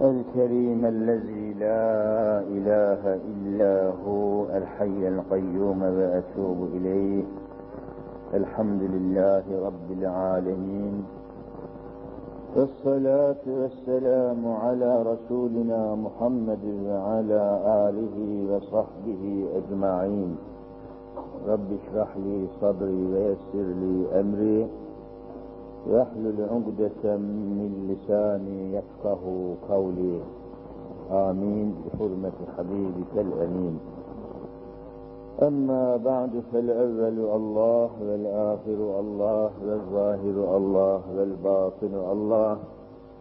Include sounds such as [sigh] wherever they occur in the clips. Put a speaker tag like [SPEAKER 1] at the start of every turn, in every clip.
[SPEAKER 1] الكريم الذي لا إله إلا هو الحي القيوم وأتوب إليه. الحمد لله رب العالمين. والصلاة والسلام على رسولنا محمد وعلى آله وصحبه أجمعين. رب اشرح لي صدري ويسر لي أمري. واحلل عقدة من لساني يفقه قولي. آمين. بحرمة حبيبك الأمين. أما بعد فالأول الله والآخر الله والظاهر الله والباطن الله.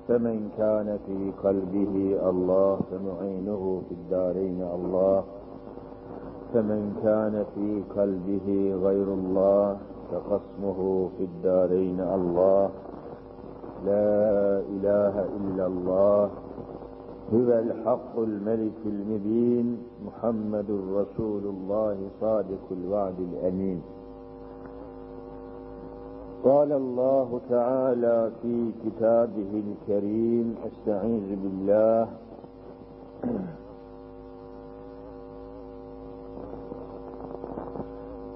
[SPEAKER 1] فمن كان في قلبه الله فمعينه في الدارين الله. فمن كان في قلبه غير الله فخصمه في الدارين الله. لا إله إلا الله. هو الحق الملك المبين. محمد رسول الله صادق الوعد الأمين. قال الله تعالى في كتابه الكريم أستعيذ بالله.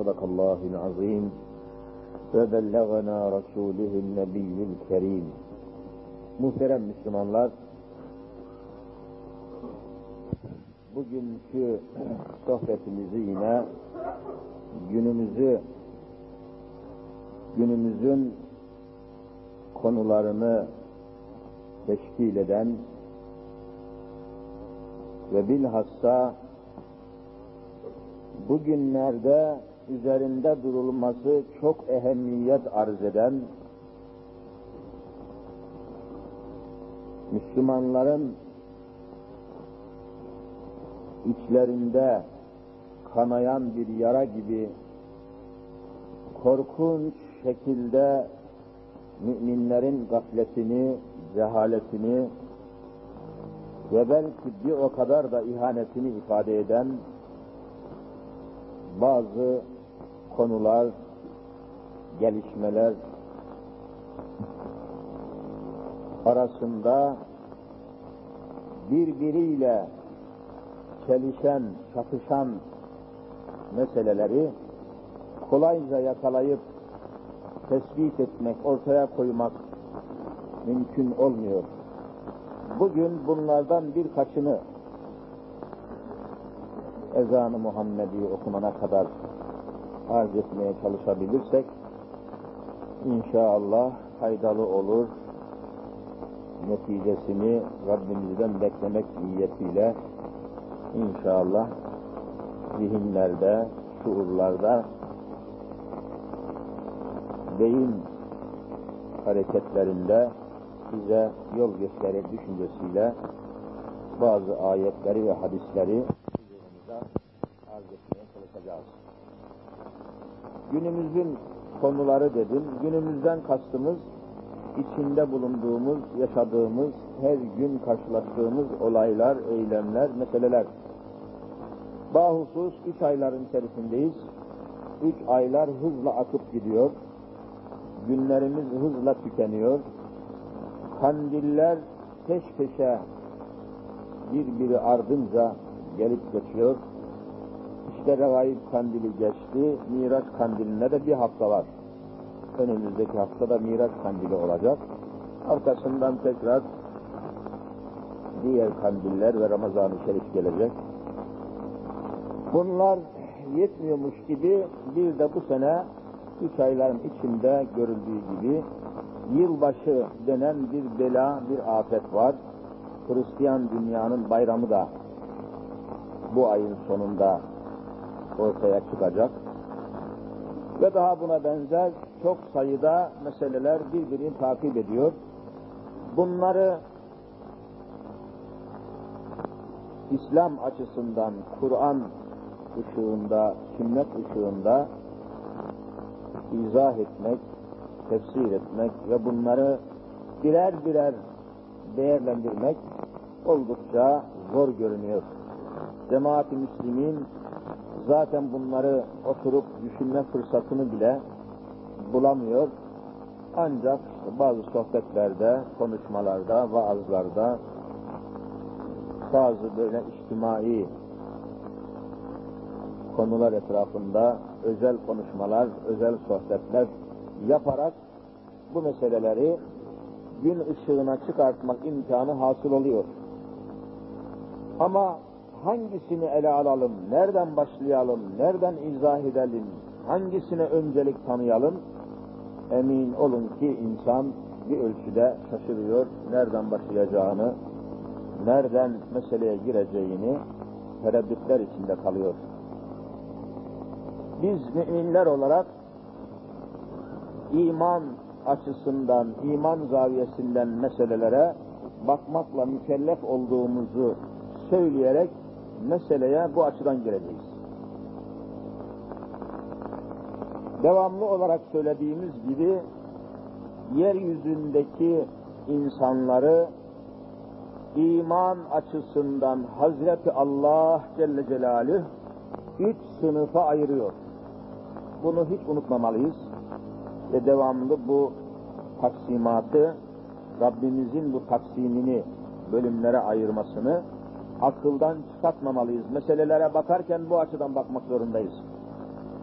[SPEAKER 1] صدق الله العظيم وبلغنا رسوله النبي الكريم Muhterem Müslümanlar, bugünkü sohbetimizi yine günümüzü günümüzün konularını teşkil eden ve bilhassa bugünlerde üzerinde durulması çok ehemmiyet arz eden Müslümanların içlerinde kanayan bir yara gibi korkunç şekilde müminlerin gafletini, cehaletini ve belki bir o kadar da ihanetini ifade eden bazı konular, gelişmeler arasında birbiriyle çelişen, çatışan meseleleri kolayca yakalayıp tespit etmek, ortaya koymak mümkün olmuyor. Bugün bunlardan birkaçını ezanı Muhammedi okumana kadar arz etmeye çalışabilirsek inşallah faydalı olur. Neticesini Rabbimizden beklemek niyetiyle inşallah zihinlerde, şuurlarda beyin hareketlerinde bize yol gösterir düşüncesiyle bazı ayetleri ve hadisleri arz etmeye çalışacağız. Günümüzün konuları dedim. Günümüzden kastımız içinde bulunduğumuz, yaşadığımız, her gün karşılaştığımız olaylar, eylemler, meseleler. Bahusus üç ayların içerisindeyiz. Üç aylar hızla akıp gidiyor. Günlerimiz hızla tükeniyor. Kandiller peş peşe birbiri ardınca gelip geçiyor. İşte Regaib kandili geçti. Miraç kandiline de bir hafta var. Önümüzdeki haftada Miraç kandili olacak. Arkasından tekrar diğer kandiller ve Ramazan-ı Şerif gelecek. Bunlar yetmiyormuş gibi bir de bu sene üç ayların içinde görüldüğü gibi yılbaşı denen bir bela, bir afet var. Hristiyan dünyanın bayramı da bu ayın sonunda ortaya çıkacak. Ve daha buna benzer çok sayıda meseleler birbirini takip ediyor. Bunları İslam açısından Kur'an ışığında, sünnet ışığında izah etmek, tefsir etmek ve bunları birer birer değerlendirmek oldukça zor görünüyor. Cemaat-i Müslümin zaten bunları oturup düşünme fırsatını bile bulamıyor. Ancak işte bazı sohbetlerde, konuşmalarda, vaazlarda, bazı böyle içtimai konular etrafında özel konuşmalar, özel sohbetler yaparak bu meseleleri gün ışığına çıkartmak imkanı hasıl oluyor. Ama hangisini ele alalım, nereden başlayalım, nereden izah edelim, hangisine öncelik tanıyalım, emin olun ki insan bir ölçüde şaşırıyor, nereden başlayacağını, nereden meseleye gireceğini tereddütler içinde kalıyor. Biz müminler olarak iman açısından, iman zaviyesinden meselelere bakmakla mükellef olduğumuzu söyleyerek meseleye bu açıdan gireceğiz. Devamlı olarak söylediğimiz gibi yeryüzündeki insanları iman açısından Hazreti Allah Celle Celaluhu üç sınıfa ayırıyor. Bunu hiç unutmamalıyız ve devamlı bu taksimatı Rabbimizin bu taksimini bölümlere ayırmasını akıldan çıkartmamalıyız. Meselelere bakarken bu açıdan bakmak zorundayız.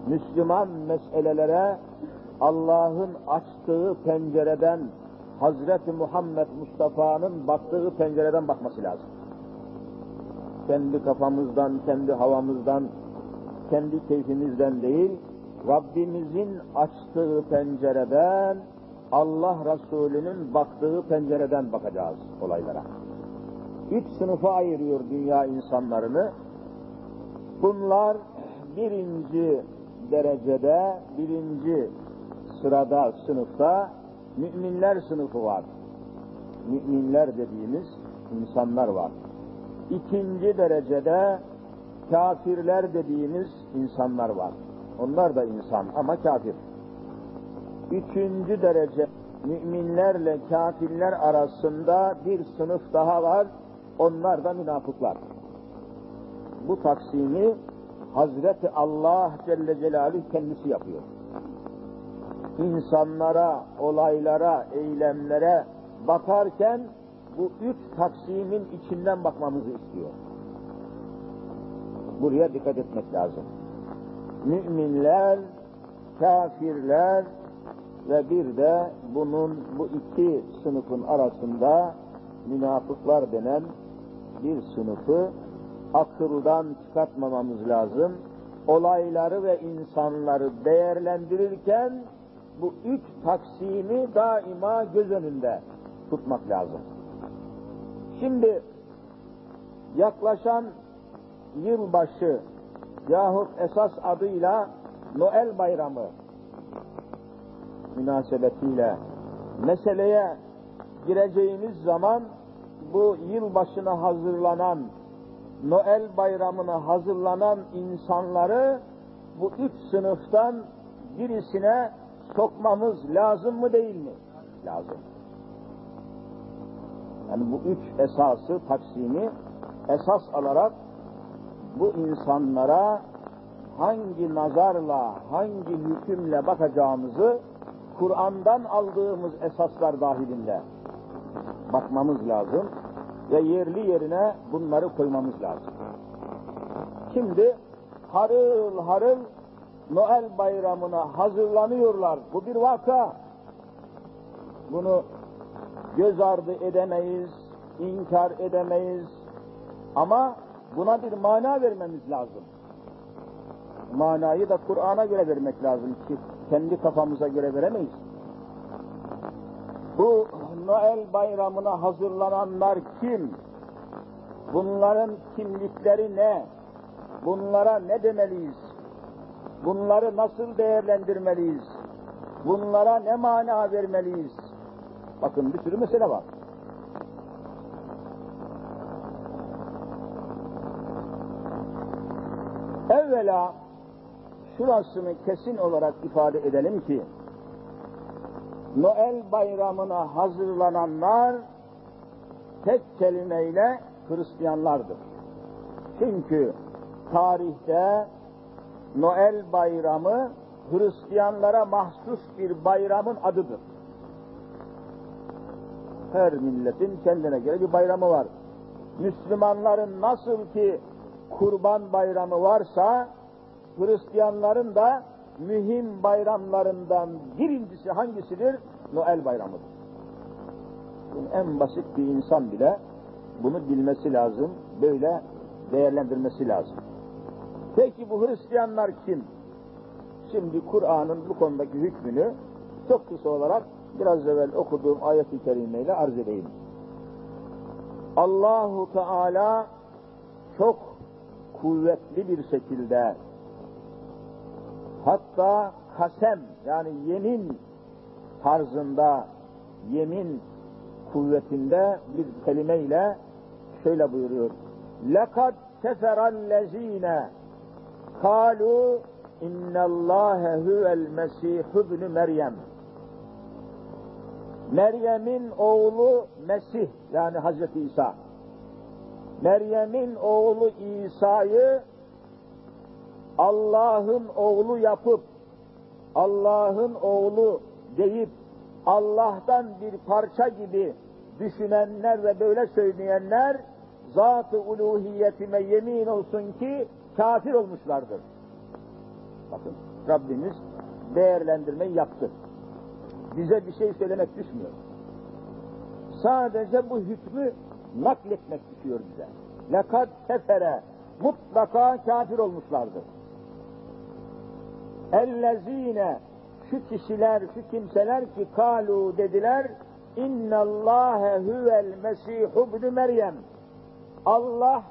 [SPEAKER 1] Müslüman meselelere Allah'ın açtığı pencereden Hazreti Muhammed Mustafa'nın baktığı pencereden bakması lazım. Kendi kafamızdan, kendi havamızdan, kendi keyfimizden değil, Rabbimizin açtığı pencereden, Allah Resulü'nün baktığı pencereden bakacağız olaylara. Üç sınıfa ayırıyor dünya insanlarını. Bunlar birinci derecede, birinci sırada, sınıfta müminler sınıfı var. Müminler dediğimiz insanlar var. İkinci derecede kafirler dediğimiz insanlar var. Onlar da insan ama kafir. Üçüncü derece müminlerle kafirler arasında bir sınıf daha var. Onlar da münafıklar. Bu taksimi Hazreti Allah Celle Celaluhu kendisi yapıyor. İnsanlara, olaylara, eylemlere bakarken bu üç taksimin içinden bakmamızı istiyor. Buraya dikkat etmek lazım. Müminler, kafirler ve bir de bunun bu iki sınıfın arasında münafıklar denen bir sınıfı akıldan çıkartmamamız lazım. Olayları ve insanları değerlendirirken bu üç taksimi daima göz önünde tutmak lazım. Şimdi yaklaşan yılbaşı yahut esas adıyla Noel bayramı münasebetiyle meseleye gireceğimiz zaman bu yılbaşına hazırlanan Noel bayramına hazırlanan insanları bu üç sınıftan birisine sokmamız lazım mı değil mi? Lazım. Yani bu üç esası taksimi esas alarak bu insanlara hangi nazarla, hangi hükümle bakacağımızı Kur'an'dan aldığımız esaslar dahilinde bakmamız lazım ve yerli yerine bunları koymamız lazım. Şimdi harıl harıl Noel bayramına hazırlanıyorlar. Bu bir vaka. Bunu göz ardı edemeyiz, inkar edemeyiz. Ama buna bir mana vermemiz lazım. Manayı da Kur'an'a göre vermek lazım ki kendi kafamıza göre veremeyiz. Bu Noel bayramına hazırlananlar kim? Bunların kimlikleri ne? Bunlara ne demeliyiz? Bunları nasıl değerlendirmeliyiz? Bunlara ne mana vermeliyiz? Bakın bir sürü mesele var. Evvela şurasını kesin olarak ifade edelim ki Noel bayramına hazırlananlar tek kelimeyle Hristiyanlardır. Çünkü tarihte Noel bayramı Hristiyanlara mahsus bir bayramın adıdır. Her milletin kendine göre bir bayramı var. Müslümanların nasıl ki kurban bayramı varsa Hristiyanların da mühim bayramlarından birincisi hangisidir? Noel bayramıdır. Bunun en basit bir insan bile bunu bilmesi lazım, böyle değerlendirmesi lazım. Peki bu Hristiyanlar kim? Şimdi Kur'an'ın bu konudaki hükmünü çok kısa olarak biraz evvel okuduğum ayet-i kerimeyle arz edeyim. Allahu Teala çok kuvvetli bir şekilde hatta kasem yani yemin tarzında yemin kuvvetinde bir kelimeyle şöyle buyuruyor. لَقَدْ كَفَرَ الَّذ۪ينَ قَالُوا اِنَّ اللّٰهَ هُوَ الْمَسِيحُ بْنُ Meryem. Meryem'in oğlu Mesih yani Hazreti İsa. Meryem'in oğlu İsa'yı Allah'ın oğlu yapıp Allah'ın oğlu deyip Allah'tan bir parça gibi düşünenler ve böyle söyleyenler zat-ı uluhiyetime yemin olsun ki kafir olmuşlardır. Bakın Rabbimiz değerlendirmeyi yaptı. Bize bir şey söylemek düşmüyor. Sadece bu hükmü nakletmek düşüyor bize. Lekad sefere mutlaka kafir olmuşlardır. Ellezine şu kişiler, şu kimseler ki kalu dediler innallâhe huvel mesîhu ibn Meryem. Allah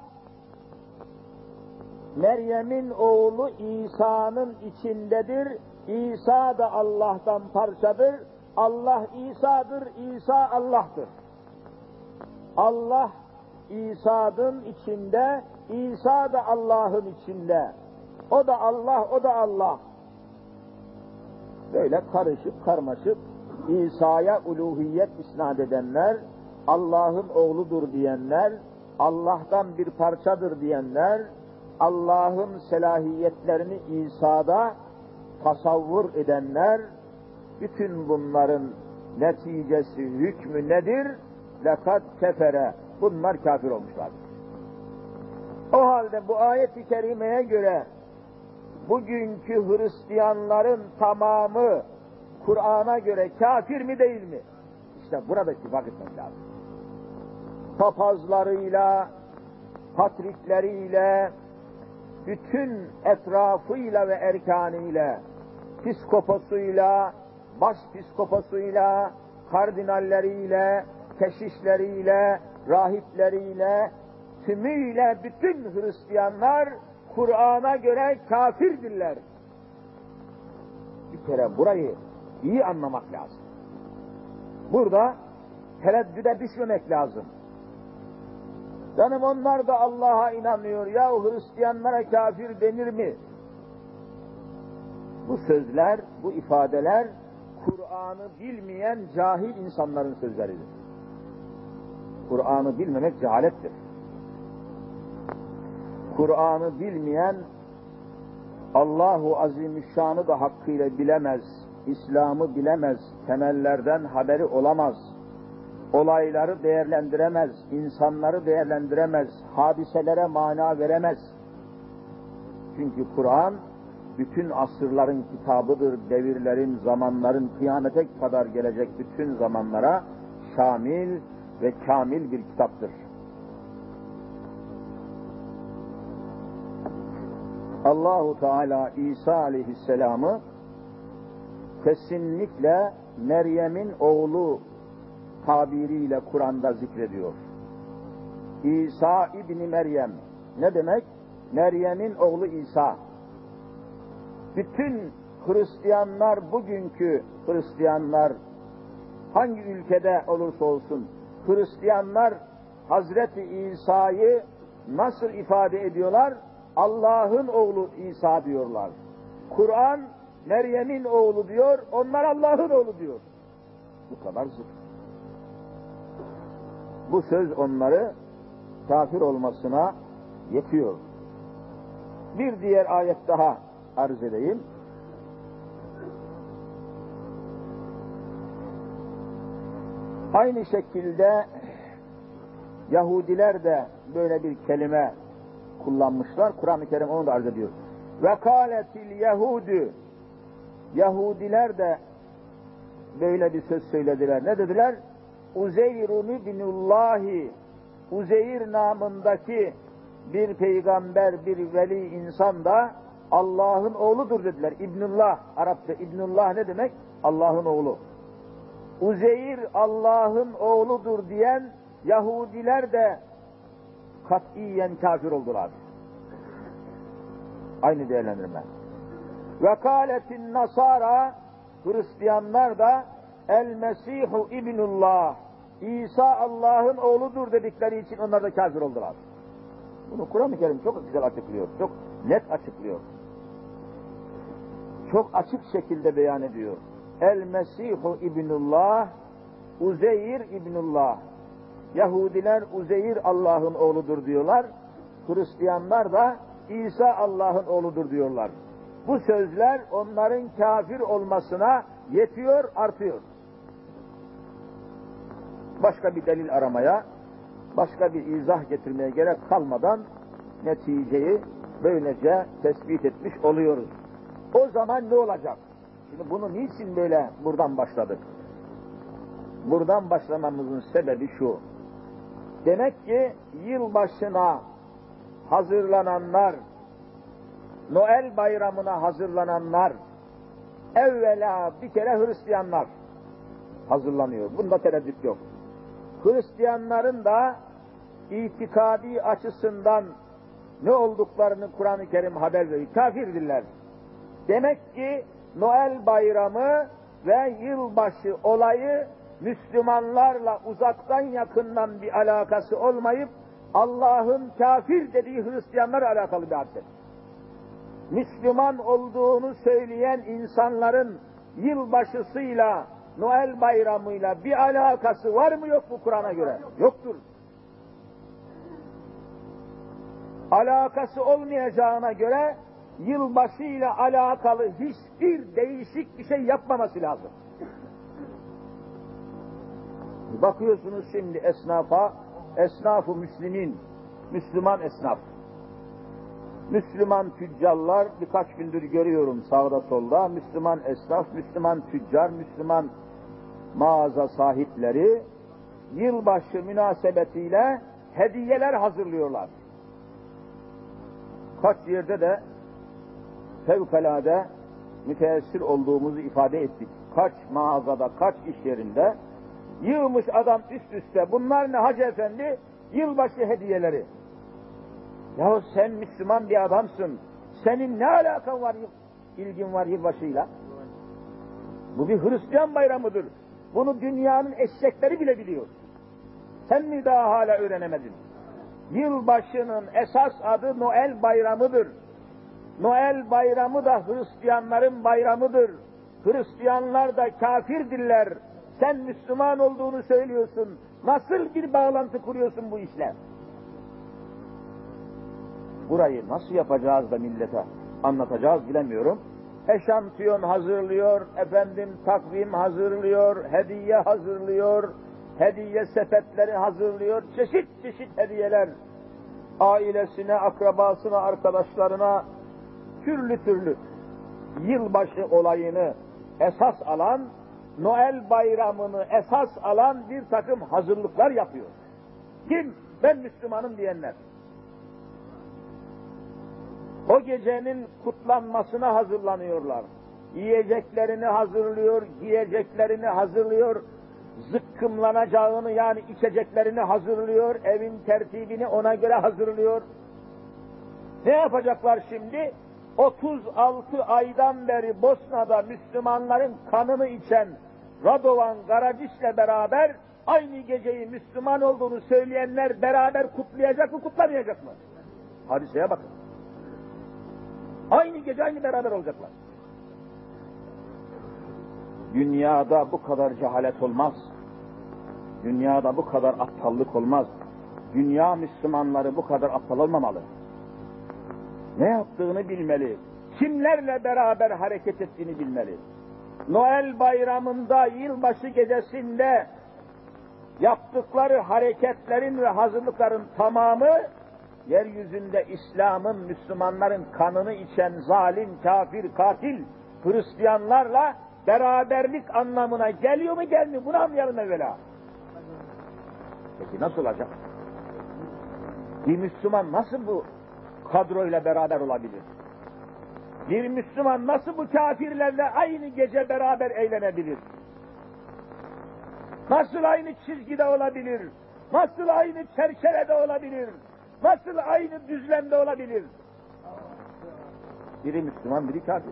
[SPEAKER 1] Meryem'in oğlu İsa'nın içindedir. İsa da Allah'tan parçadır. Allah İsa'dır, İsa Allah'tır. Allah İsa'nın içinde, İsa da Allah'ın içinde. O da Allah, o da Allah. Böyle karışık karmaşık İsa'ya uluhiyet isnat edenler, Allah'ın oğludur diyenler, Allah'tan bir parçadır diyenler, Allah'ın selahiyetlerini İsa'da tasavvur edenler, bütün bunların neticesi, hükmü nedir? Lekat kefere. Bunlar kafir olmuşlardır. O halde bu ayet-i kerimeye göre bugünkü Hristiyanların tamamı Kur'an'a göre kafir mi değil mi? İşte burada ittifak etmek lazım. Papazlarıyla, patrikleriyle, bütün etrafıyla ve erkanıyla, piskoposuyla, baş piskoposuyla, kardinalleriyle, keşişleriyle, rahipleriyle, tümüyle bütün Hristiyanlar Kur'an'a göre kafirdirler. Bir kere burayı iyi anlamak lazım. Burada tereddüde düşmemek lazım. Canım onlar da Allah'a inanıyor. Ya Hristiyanlara kafir denir mi? Bu sözler, bu ifadeler Kur'an'ı bilmeyen cahil insanların sözleridir. Kur'an'ı bilmemek cehalettir. Kur'an'ı bilmeyen Allahu Azimüşşan'ı da hakkıyla bilemez, İslam'ı bilemez, temellerden haberi olamaz, olayları değerlendiremez, insanları değerlendiremez, hadiselere mana veremez. Çünkü Kur'an bütün asırların kitabıdır, devirlerin, zamanların kıyamete kadar gelecek bütün zamanlara şamil ve kamil bir kitaptır. Allahu Teala İsa aleyhisselamı kesinlikle Meryem'in oğlu tabiriyle Kur'an'da zikrediyor. İsa İbni Meryem ne demek? Meryem'in oğlu İsa. Bütün Hristiyanlar bugünkü Hristiyanlar hangi ülkede olursa olsun Hristiyanlar Hazreti İsa'yı nasıl ifade ediyorlar? Allah'ın oğlu İsa diyorlar. Kur'an Meryem'in oğlu diyor, onlar Allah'ın oğlu diyor. Bu kadar zıt. Bu söz onları kafir olmasına yetiyor. Bir diğer ayet daha arz edeyim. Aynı şekilde Yahudiler de böyle bir kelime kullanmışlar. Kur'an-ı Kerim onu da arz ediyor. Ve kâletil Yahudü Yahudiler de böyle bir söz söylediler. Ne dediler? Uzeyrun ibnullahi Uzeyr namındaki bir peygamber, bir veli insan da Allah'ın oğludur dediler. İbnullah, Arapça İbnullah ne demek? Allah'ın oğlu. Uzeyr Allah'ın oğludur diyen Yahudiler de katiyen kafir oldular. Aynı değerlendirme. Ve kâletin nasara Hristiyanlar da el Mesihu İbnullah İsa Allah'ın oğludur dedikleri için onlar da kafir oldular. Bunu Kur'an-ı Kerim çok güzel açıklıyor. Çok net açıklıyor. Çok açık şekilde beyan ediyor. El Mesihu İbnullah Uzeyr İbnullah Yahudiler Uzeyr Allah'ın oğludur diyorlar. Hristiyanlar da İsa Allah'ın oğludur diyorlar. Bu sözler onların kafir olmasına yetiyor, artıyor. Başka bir delil aramaya, başka bir izah getirmeye gerek kalmadan neticeyi böylece tespit etmiş oluyoruz. O zaman ne olacak? Şimdi bunu niçin böyle buradan başladık? Buradan başlamamızın sebebi şu. Demek ki yılbaşına hazırlananlar, Noel bayramına hazırlananlar, evvela bir kere Hristiyanlar hazırlanıyor. Bunda tereddüt yok. Hristiyanların da itikadi açısından ne olduklarını Kur'an-ı Kerim haber veriyor. Kafirdirler. Demek ki Noel bayramı ve yılbaşı olayı Müslümanlarla uzaktan yakından bir alakası olmayıp Allah'ın kafir dediği Hristiyanlarla alakalı bir hadise. Müslüman olduğunu söyleyen insanların yılbaşısıyla, Noel bayramıyla bir alakası var mı yok mu Kur'an'a göre? Yoktur. Alakası olmayacağına göre yılbaşıyla alakalı hiçbir değişik bir şey yapmaması lazım. Bakıyorsunuz şimdi esnafa, esnafı Müslümin, Müslüman esnaf. Müslüman tüccarlar birkaç gündür görüyorum sağda solda. Müslüman esnaf, Müslüman tüccar, Müslüman mağaza sahipleri yılbaşı münasebetiyle hediyeler hazırlıyorlar. Kaç yerde de fevkalade müteessir olduğumuzu ifade ettik. Kaç mağazada, kaç iş yerinde yığmış adam üst üste. Bunlar ne hacı efendi? Yılbaşı hediyeleri. Ya sen Müslüman bir adamsın. Senin ne alakan var, ilgin var yılbaşıyla? Bu bir Hristiyan bayramıdır. Bunu dünyanın eşekleri bile biliyor. Sen mi daha hala öğrenemedin? Yılbaşının esas adı Noel bayramıdır. Noel bayramı da Hristiyanların bayramıdır. Hristiyanlar da kafirdirler. Sen Müslüman olduğunu söylüyorsun. Nasıl bir bağlantı kuruyorsun bu işle? Burayı nasıl yapacağız da millete anlatacağız bilemiyorum. Eşantiyon hazırlıyor, efendim takvim hazırlıyor, hediye hazırlıyor, hediye sepetleri hazırlıyor, çeşit çeşit hediyeler ailesine, akrabasına, arkadaşlarına türlü türlü yılbaşı olayını esas alan, Noel bayramını esas alan bir takım hazırlıklar yapıyor. Kim? Ben Müslümanım diyenler. O gecenin kutlanmasına hazırlanıyorlar. Yiyeceklerini hazırlıyor, giyeceklerini hazırlıyor, zıkkımlanacağını yani içeceklerini hazırlıyor, evin tertibini ona göre hazırlıyor. Ne yapacaklar şimdi? 36 aydan beri Bosna'da Müslümanların kanını içen Radovan Karaciç'le beraber aynı geceyi Müslüman olduğunu söyleyenler beraber kutlayacak mı, kutlamayacak mı? Hadiseye bakın. Aynı gece aynı beraber olacaklar. Dünyada bu kadar cehalet olmaz. Dünyada bu kadar aptallık olmaz. Dünya Müslümanları bu kadar aptal olmamalı. Ne yaptığını bilmeli. Kimlerle beraber hareket ettiğini bilmeli. Noel bayramında, yılbaşı gecesinde yaptıkları hareketlerin ve hazırlıkların tamamı yeryüzünde İslam'ın, Müslümanların kanını içen zalim, kafir, katil Hristiyanlarla beraberlik anlamına geliyor mu gelmiyor bunu anlayalım evvela. Peki nasıl olacak? Bir Müslüman nasıl bu kadroyla beraber olabilir? Bir Müslüman nasıl bu kafirlerle aynı gece beraber eğlenebilir? Nasıl aynı çizgide olabilir? Nasıl aynı çerçevede olabilir? Nasıl aynı düzlemde olabilir? Biri Müslüman, biri kafir.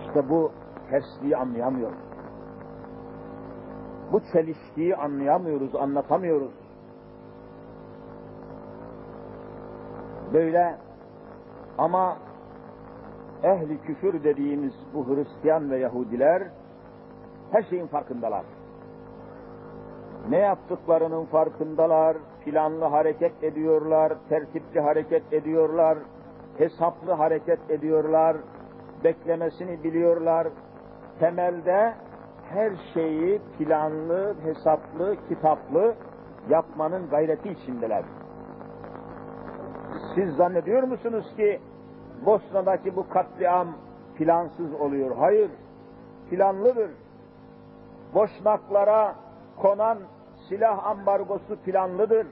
[SPEAKER 1] İşte bu tersliği anlayamıyoruz. Bu çelişkiyi anlayamıyoruz, anlatamıyoruz. Böyle ama ehli küfür dediğimiz bu Hristiyan ve Yahudiler her şeyin farkındalar. Ne yaptıklarının farkındalar, planlı hareket ediyorlar, tertipli hareket ediyorlar, hesaplı hareket ediyorlar, beklemesini biliyorlar. Temelde her şeyi planlı, hesaplı, kitaplı yapmanın gayreti içindeler. Siz zannediyor musunuz ki Bosna'daki bu katliam plansız oluyor? Hayır, planlıdır. Boşnaklara konan silah ambargosu planlıdır.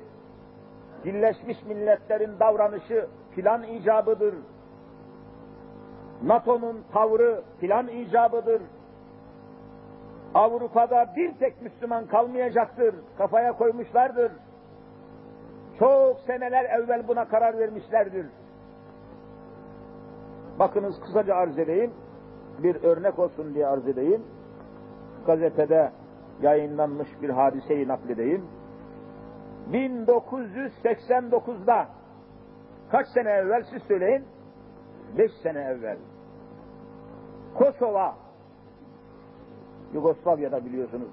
[SPEAKER 1] Birleşmiş Milletler'in davranışı plan icabıdır. NATO'nun tavrı plan icabıdır. Avrupa'da bir tek Müslüman kalmayacaktır. Kafaya koymuşlardır. Çok seneler evvel buna karar vermişlerdir. Bakınız kısaca arz edeyim. Bir örnek olsun diye arz edeyim. Gazetede yayınlanmış bir hadiseyi nakledeyim. 1989'da kaç sene evvel siz söyleyin? 5 sene evvel. Kosova Yugoslavya'da biliyorsunuz.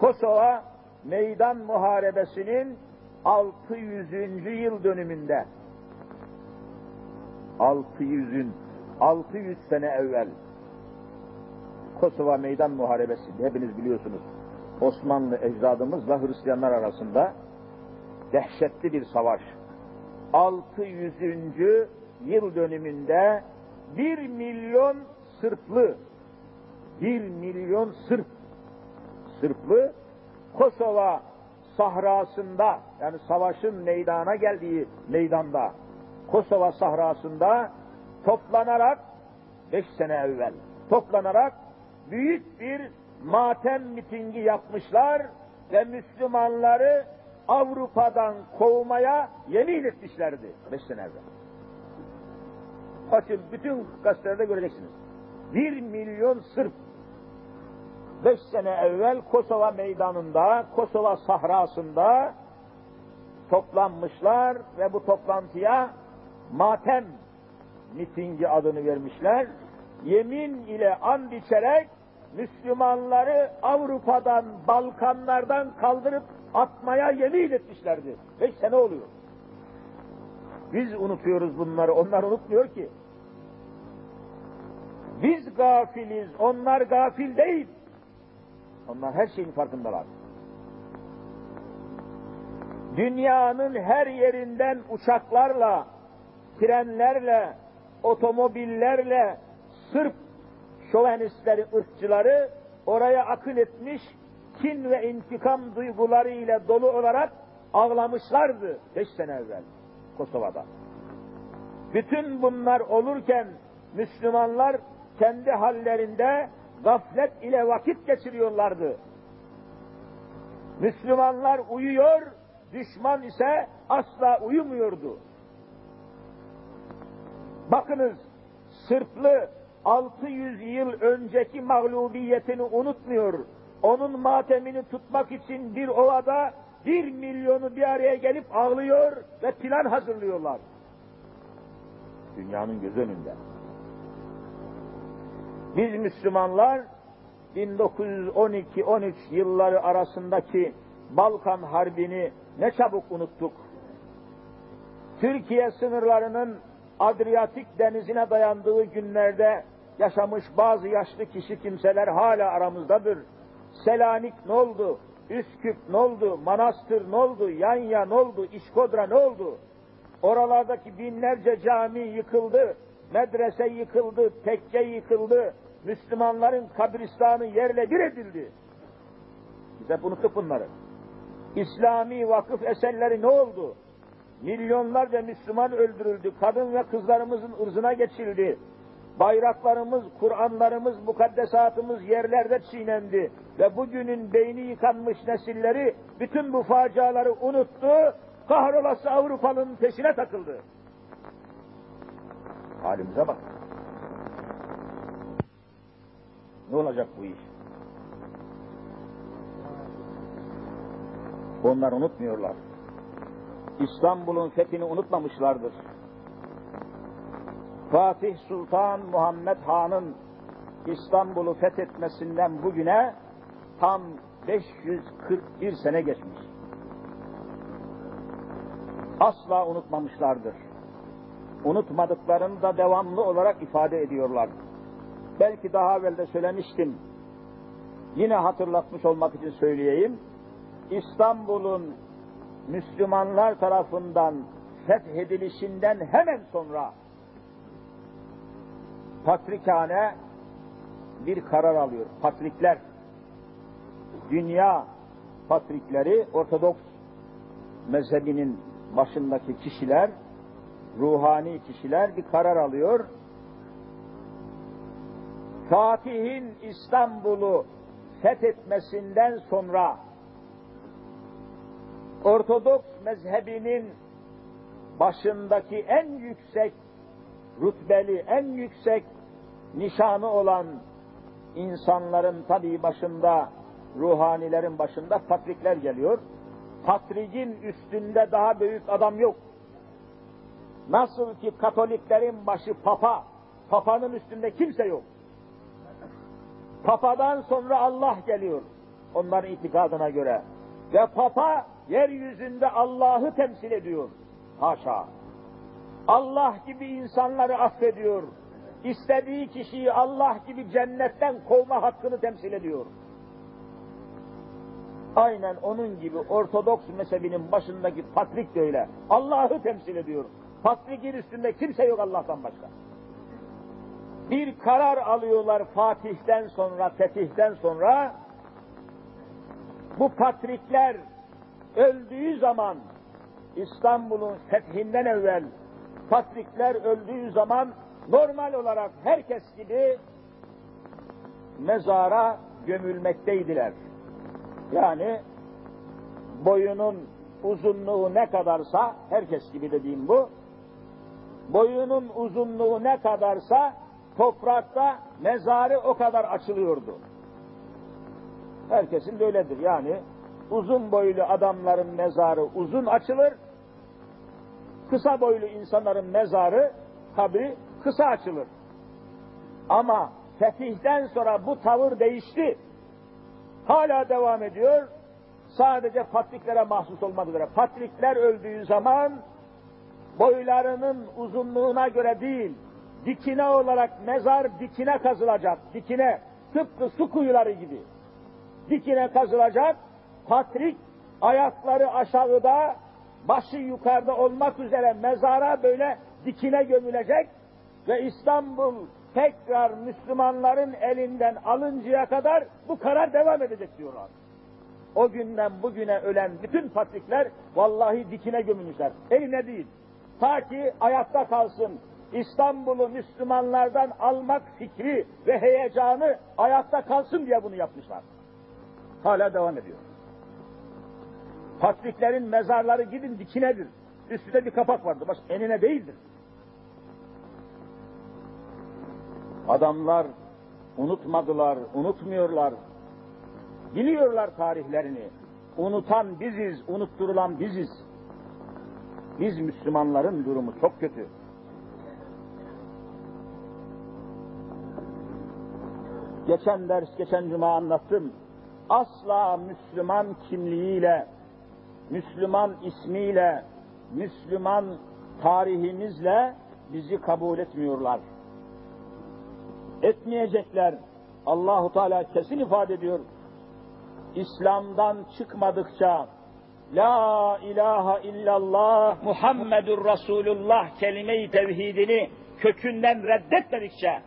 [SPEAKER 1] Kosova meydan muharebesinin 600. yıl dönümünde 600'ün 600 sene evvel Kosova meydan muharebesi hepiniz biliyorsunuz. Osmanlı ecdadımızla Hristiyanlar arasında dehşetli bir savaş. 600. yıl dönümünde 1 milyon Sırplı 1 milyon Sırp Sırplı Kosova sahrasında yani savaşın meydana geldiği meydanda Kosova sahrasında toplanarak 5 sene evvel toplanarak büyük bir matem mitingi yapmışlar ve Müslümanları Avrupa'dan kovmaya yemin etmişlerdi 5 sene evvel. Açın bütün gazetelerde göreceksiniz. 1 milyon Sırp beş sene evvel Kosova meydanında, Kosova sahrasında toplanmışlar ve bu toplantıya matem mitingi adını vermişler. Yemin ile and içerek Müslümanları Avrupa'dan, Balkanlardan kaldırıp atmaya yemin etmişlerdi. Beş sene oluyor. Biz unutuyoruz bunları, onlar unutmuyor ki. Biz gafiliz, onlar gafil değil. Onlar her şeyin farkındalar. Dünyanın her yerinden uçaklarla, trenlerle, otomobillerle Sırp şovenistleri, ırkçıları oraya akıl etmiş, kin ve intikam duyguları ile dolu olarak ağlamışlardı beş sene evvel Kosova'da. Bütün bunlar olurken Müslümanlar kendi hallerinde gaflet ile vakit geçiriyorlardı. Müslümanlar uyuyor, düşman ise asla uyumuyordu. Bakınız, Sırplı 600 yıl önceki mağlubiyetini unutmuyor. Onun matemini tutmak için bir ovada bir milyonu bir araya gelip ağlıyor ve plan hazırlıyorlar. Dünyanın göz önünde. Biz Müslümanlar 1912-13 yılları arasındaki Balkan Harbi'ni ne çabuk unuttuk. Türkiye sınırlarının Adriyatik denizine dayandığı günlerde yaşamış bazı yaşlı kişi kimseler hala aramızdadır. Selanik ne oldu? Üsküp ne oldu? Manastır ne oldu? Yanya ne oldu? İşkodra ne oldu? Oralardaki binlerce cami yıkıldı, medrese yıkıldı, tekke yıkıldı, Müslümanların kabristanı yerle bir edildi. Biz hep unuttuk bunları. İslami vakıf eserleri ne oldu? Milyonlarca Müslüman öldürüldü, kadın ve kızlarımızın ırzına geçildi. Bayraklarımız, Kur'anlarımız, mukaddesatımız yerlerde çiğnendi. Ve bugünün beyni yıkanmış nesilleri bütün bu faciaları unuttu, kahrolası Avrupa'nın peşine takıldı. Halimize bak. Ne olacak bu iş? Onlar unutmuyorlar. İstanbul'un fethini unutmamışlardır. Fatih Sultan Muhammed Han'ın İstanbul'u fethetmesinden bugüne tam 541 sene geçmiş. Asla unutmamışlardır. Unutmadıklarını da devamlı olarak ifade ediyorlar. Belki daha evvel de söylemiştim. Yine hatırlatmış olmak için söyleyeyim. İstanbul'un Müslümanlar tarafından fethedilişinden hemen sonra Patrikhane bir karar alıyor. Patrikler, dünya patrikleri, Ortodoks mezhebinin başındaki kişiler, ruhani kişiler bir karar alıyor. Fatih'in İstanbul'u fethetmesinden sonra Ortodoks mezhebinin başındaki en yüksek rütbeli, en yüksek nişanı olan insanların tabi başında, ruhanilerin başında patrikler geliyor. Patrikin üstünde daha büyük adam yok. Nasıl ki Katoliklerin başı papa, papanın üstünde kimse yok. Papadan sonra Allah geliyor onların itikadına göre. Ve papa yeryüzünde Allah'ı temsil ediyor. Haşa. Allah gibi insanları affediyor. İstediği kişiyi Allah gibi cennetten kovma hakkını temsil ediyor. Aynen onun gibi Ortodoks mezhebinin başındaki Patrik de öyle. Allah'ı temsil ediyor. Patrik'in üstünde kimse yok Allah'tan başka. Bir karar alıyorlar Fatih'ten sonra, fetihten sonra. Bu patrikler öldüğü zaman İstanbul'un fethinden evvel patrikler öldüğü zaman normal olarak herkes gibi mezara gömülmekteydiler. Yani boyunun uzunluğu ne kadarsa, herkes gibi dediğim bu, boyunun uzunluğu ne kadarsa toprakta mezarı o kadar açılıyordu. Herkesin de öyledir. Yani uzun boylu adamların mezarı uzun açılır, kısa boylu insanların mezarı kabri kısa açılır. Ama fetihten sonra bu tavır değişti. Hala devam ediyor. Sadece patriklere mahsus olmak üzere. Patrikler öldüğü zaman boylarının uzunluğuna göre değil, dikine olarak mezar dikine kazılacak. Dikine, tıpkı su kuyuları gibi. Dikine kazılacak. Patrik ayakları aşağıda, başı yukarıda olmak üzere mezara böyle dikine gömülecek ve İstanbul tekrar Müslümanların elinden alıncaya kadar bu karar devam edecek diyorlar. O günden bugüne ölen bütün patrikler vallahi dikine gömülmüşler. Eline değil. Ta ki ayakta kalsın. İstanbul'u Müslümanlardan almak fikri ve heyecanı ayakta kalsın diye bunu yapmışlar. Hala devam ediyor. Patriklerin mezarları gidin dikinedir. Üstünde bir kapak vardır. Baş enine değildir. Adamlar unutmadılar, unutmuyorlar. Biliyorlar tarihlerini. Unutan biziz, unutturulan biziz. Biz Müslümanların durumu çok kötü. Geçen ders, geçen cuma anlattım. Asla Müslüman kimliğiyle, Müslüman ismiyle, Müslüman tarihimizle bizi kabul etmiyorlar. Etmeyecekler. Allahu Teala kesin ifade ediyor. İslam'dan çıkmadıkça La ilahe illallah Muhammedur Resulullah kelime-i tevhidini kökünden reddetmedikçe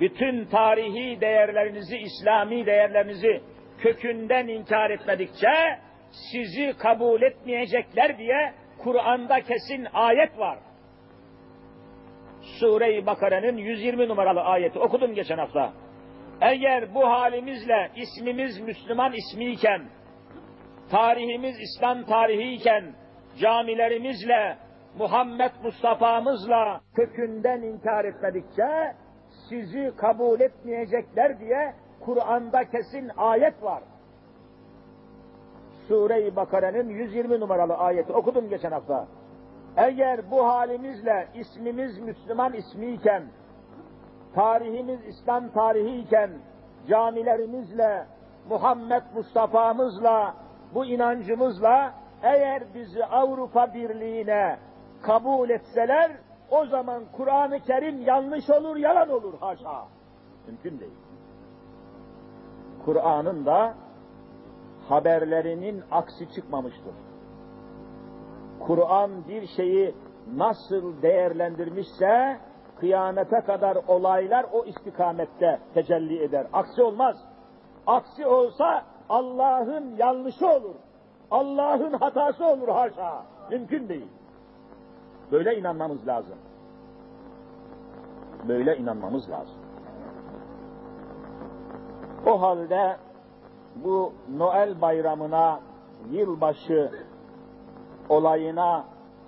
[SPEAKER 1] bütün tarihi değerlerinizi, İslami değerlerinizi kökünden inkar etmedikçe sizi kabul etmeyecekler diye Kur'an'da kesin ayet var. Sure-i Bakara'nın 120 numaralı ayeti okudum geçen hafta. Eğer bu halimizle ismimiz Müslüman ismiyken, tarihimiz İslam tarihiyken, camilerimizle, Muhammed Mustafa'mızla kökünden inkar etmedikçe sizi kabul etmeyecekler diye Kur'an'da kesin ayet var. Sure-i Bakara'nın 120 numaralı ayeti okudum geçen hafta. Eğer bu halimizle ismimiz Müslüman ismiyken, tarihimiz İslam tarihiyken, camilerimizle, Muhammed Mustafa'mızla, bu inancımızla eğer bizi Avrupa Birliği'ne kabul etseler, o zaman Kur'an-ı Kerim yanlış olur, yalan olur haşa. Mümkün değil. Kur'an'ın da haberlerinin aksi çıkmamıştır. Kur'an bir şeyi nasıl değerlendirmişse kıyamete kadar olaylar o istikamette tecelli eder. Aksi olmaz. Aksi olsa Allah'ın yanlışı olur. Allah'ın hatası olur haşa. Mümkün değil. Böyle inanmamız lazım. Böyle inanmamız lazım. O halde bu Noel bayramına, yılbaşı olayına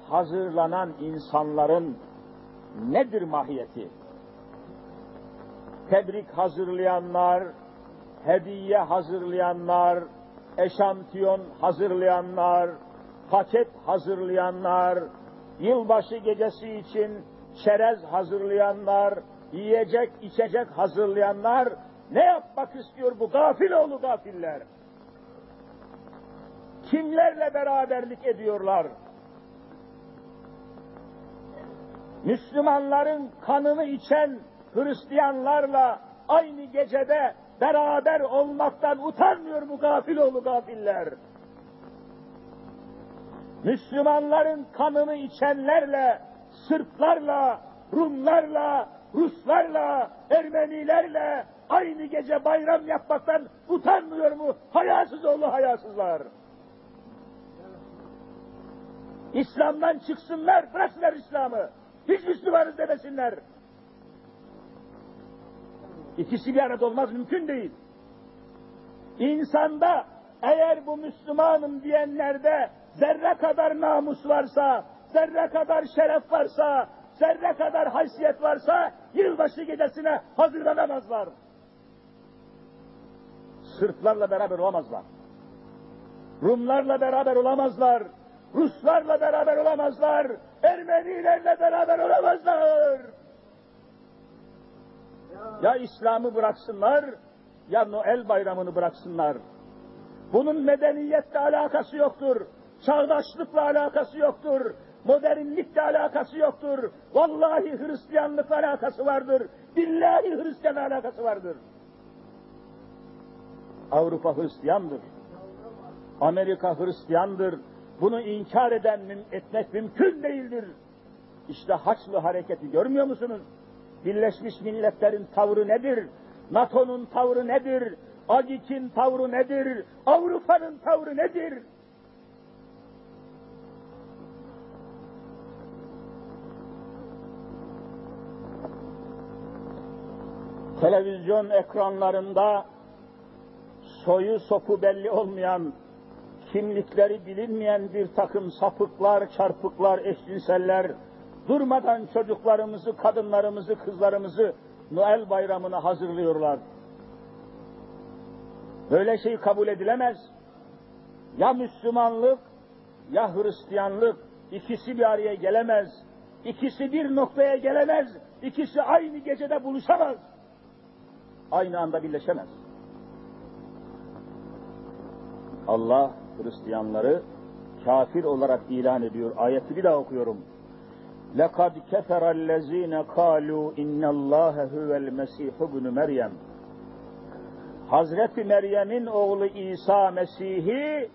[SPEAKER 1] hazırlanan insanların nedir mahiyeti? Tebrik hazırlayanlar, hediye hazırlayanlar, eşantiyon hazırlayanlar, paket hazırlayanlar, yılbaşı gecesi için çerez hazırlayanlar, yiyecek içecek hazırlayanlar ne yapmak istiyor bu gafil oğlu gafiller? Kimlerle beraberlik ediyorlar? Müslümanların kanını içen Hristiyanlarla aynı gecede beraber olmaktan utanmıyor mu gafil oğlu gafiller? Müslümanların kanını içenlerle, Sırplarla, Rumlarla, Ruslarla, Ermenilerle aynı gece bayram yapmaktan utanmıyor mu? Hayasız oğlu hayasızlar. İslam'dan çıksınlar, bıraksınlar İslam'ı. Hiç Müslümanız demesinler. İkisi bir arada olmaz, mümkün değil. İnsanda eğer bu Müslümanım diyenlerde zerre kadar namus varsa, zerre kadar şeref varsa, zerre kadar haysiyet varsa yılbaşı gecesine hazırlanamazlar. Sırplarla beraber olamazlar. Rumlarla beraber olamazlar. Ruslarla beraber olamazlar. Ermenilerle beraber olamazlar. Ya İslam'ı bıraksınlar, ya Noel bayramını bıraksınlar. Bunun medeniyetle alakası yoktur. Çağdaşlıkla alakası yoktur. Modernlikle alakası yoktur. Vallahi Hristiyanlıkla alakası vardır. Billahi Hristiyan alakası vardır. Avrupa Hristiyandır. Amerika Hristiyandır. Bunu inkar eden etmek mümkün değildir. İşte Haçlı hareketi görmüyor musunuz? Birleşmiş Milletler'in tavrı nedir? NATO'nun tavrı nedir? AGİK'in tavrı nedir? Avrupa'nın tavrı nedir? Televizyon ekranlarında soyu sopu belli olmayan, kimlikleri bilinmeyen bir takım sapıklar, çarpıklar, eşcinseller durmadan çocuklarımızı, kadınlarımızı, kızlarımızı Noel bayramına hazırlıyorlar. Böyle şey kabul edilemez. Ya Müslümanlık ya Hristiyanlık ikisi bir araya gelemez. İkisi bir noktaya gelemez. İkisi aynı gecede buluşamaz aynı anda birleşemez. Allah Hristiyanları kafir olarak ilan ediyor. Ayeti bir daha okuyorum. لَقَدْ كَفَرَ الَّذ۪ينَ قَالُوا اِنَّ اللّٰهَ هُوَ الْمَسِيحُ بْنُ Meryem. Hazreti Meryem'in oğlu İsa Mesih'i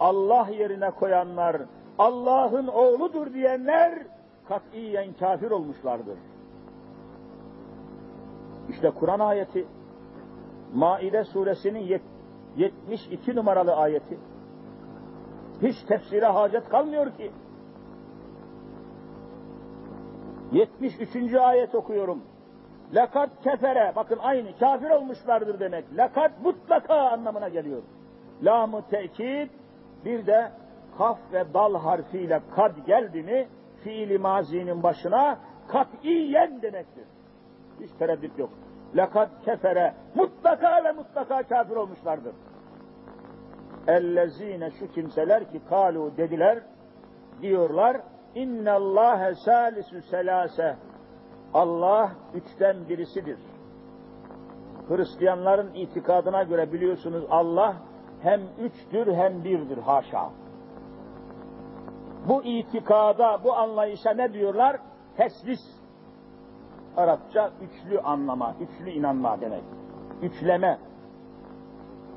[SPEAKER 1] Allah yerine koyanlar, Allah'ın oğludur diyenler katiyen kafir olmuşlardır. İşte Kur'an ayeti, Maide suresinin 72 numaralı ayeti. Hiç tefsire hacet kalmıyor ki. 73. ayet okuyorum. Lakat kefere, bakın aynı kafir olmuşlardır demek. Lakat mutlaka anlamına geliyor. Lamı tekit, bir de kaf ve dal harfiyle kad geldi mi, fiili mazinin başına katiyen demektir. Hiç tereddüt yok. Lakat kefere, mutlaka ve mutlaka kafir olmuşlardır. Ellezine şu kimseler ki kalu dediler, diyorlar, İnnallâhe sâlisü selâse. Allah üçten birisidir. Hristiyanların itikadına göre biliyorsunuz Allah hem üçtür hem birdir haşa. Bu itikada, bu anlayışa ne diyorlar? Teslis. Arapça üçlü anlama, üçlü inanma demek. Üçleme.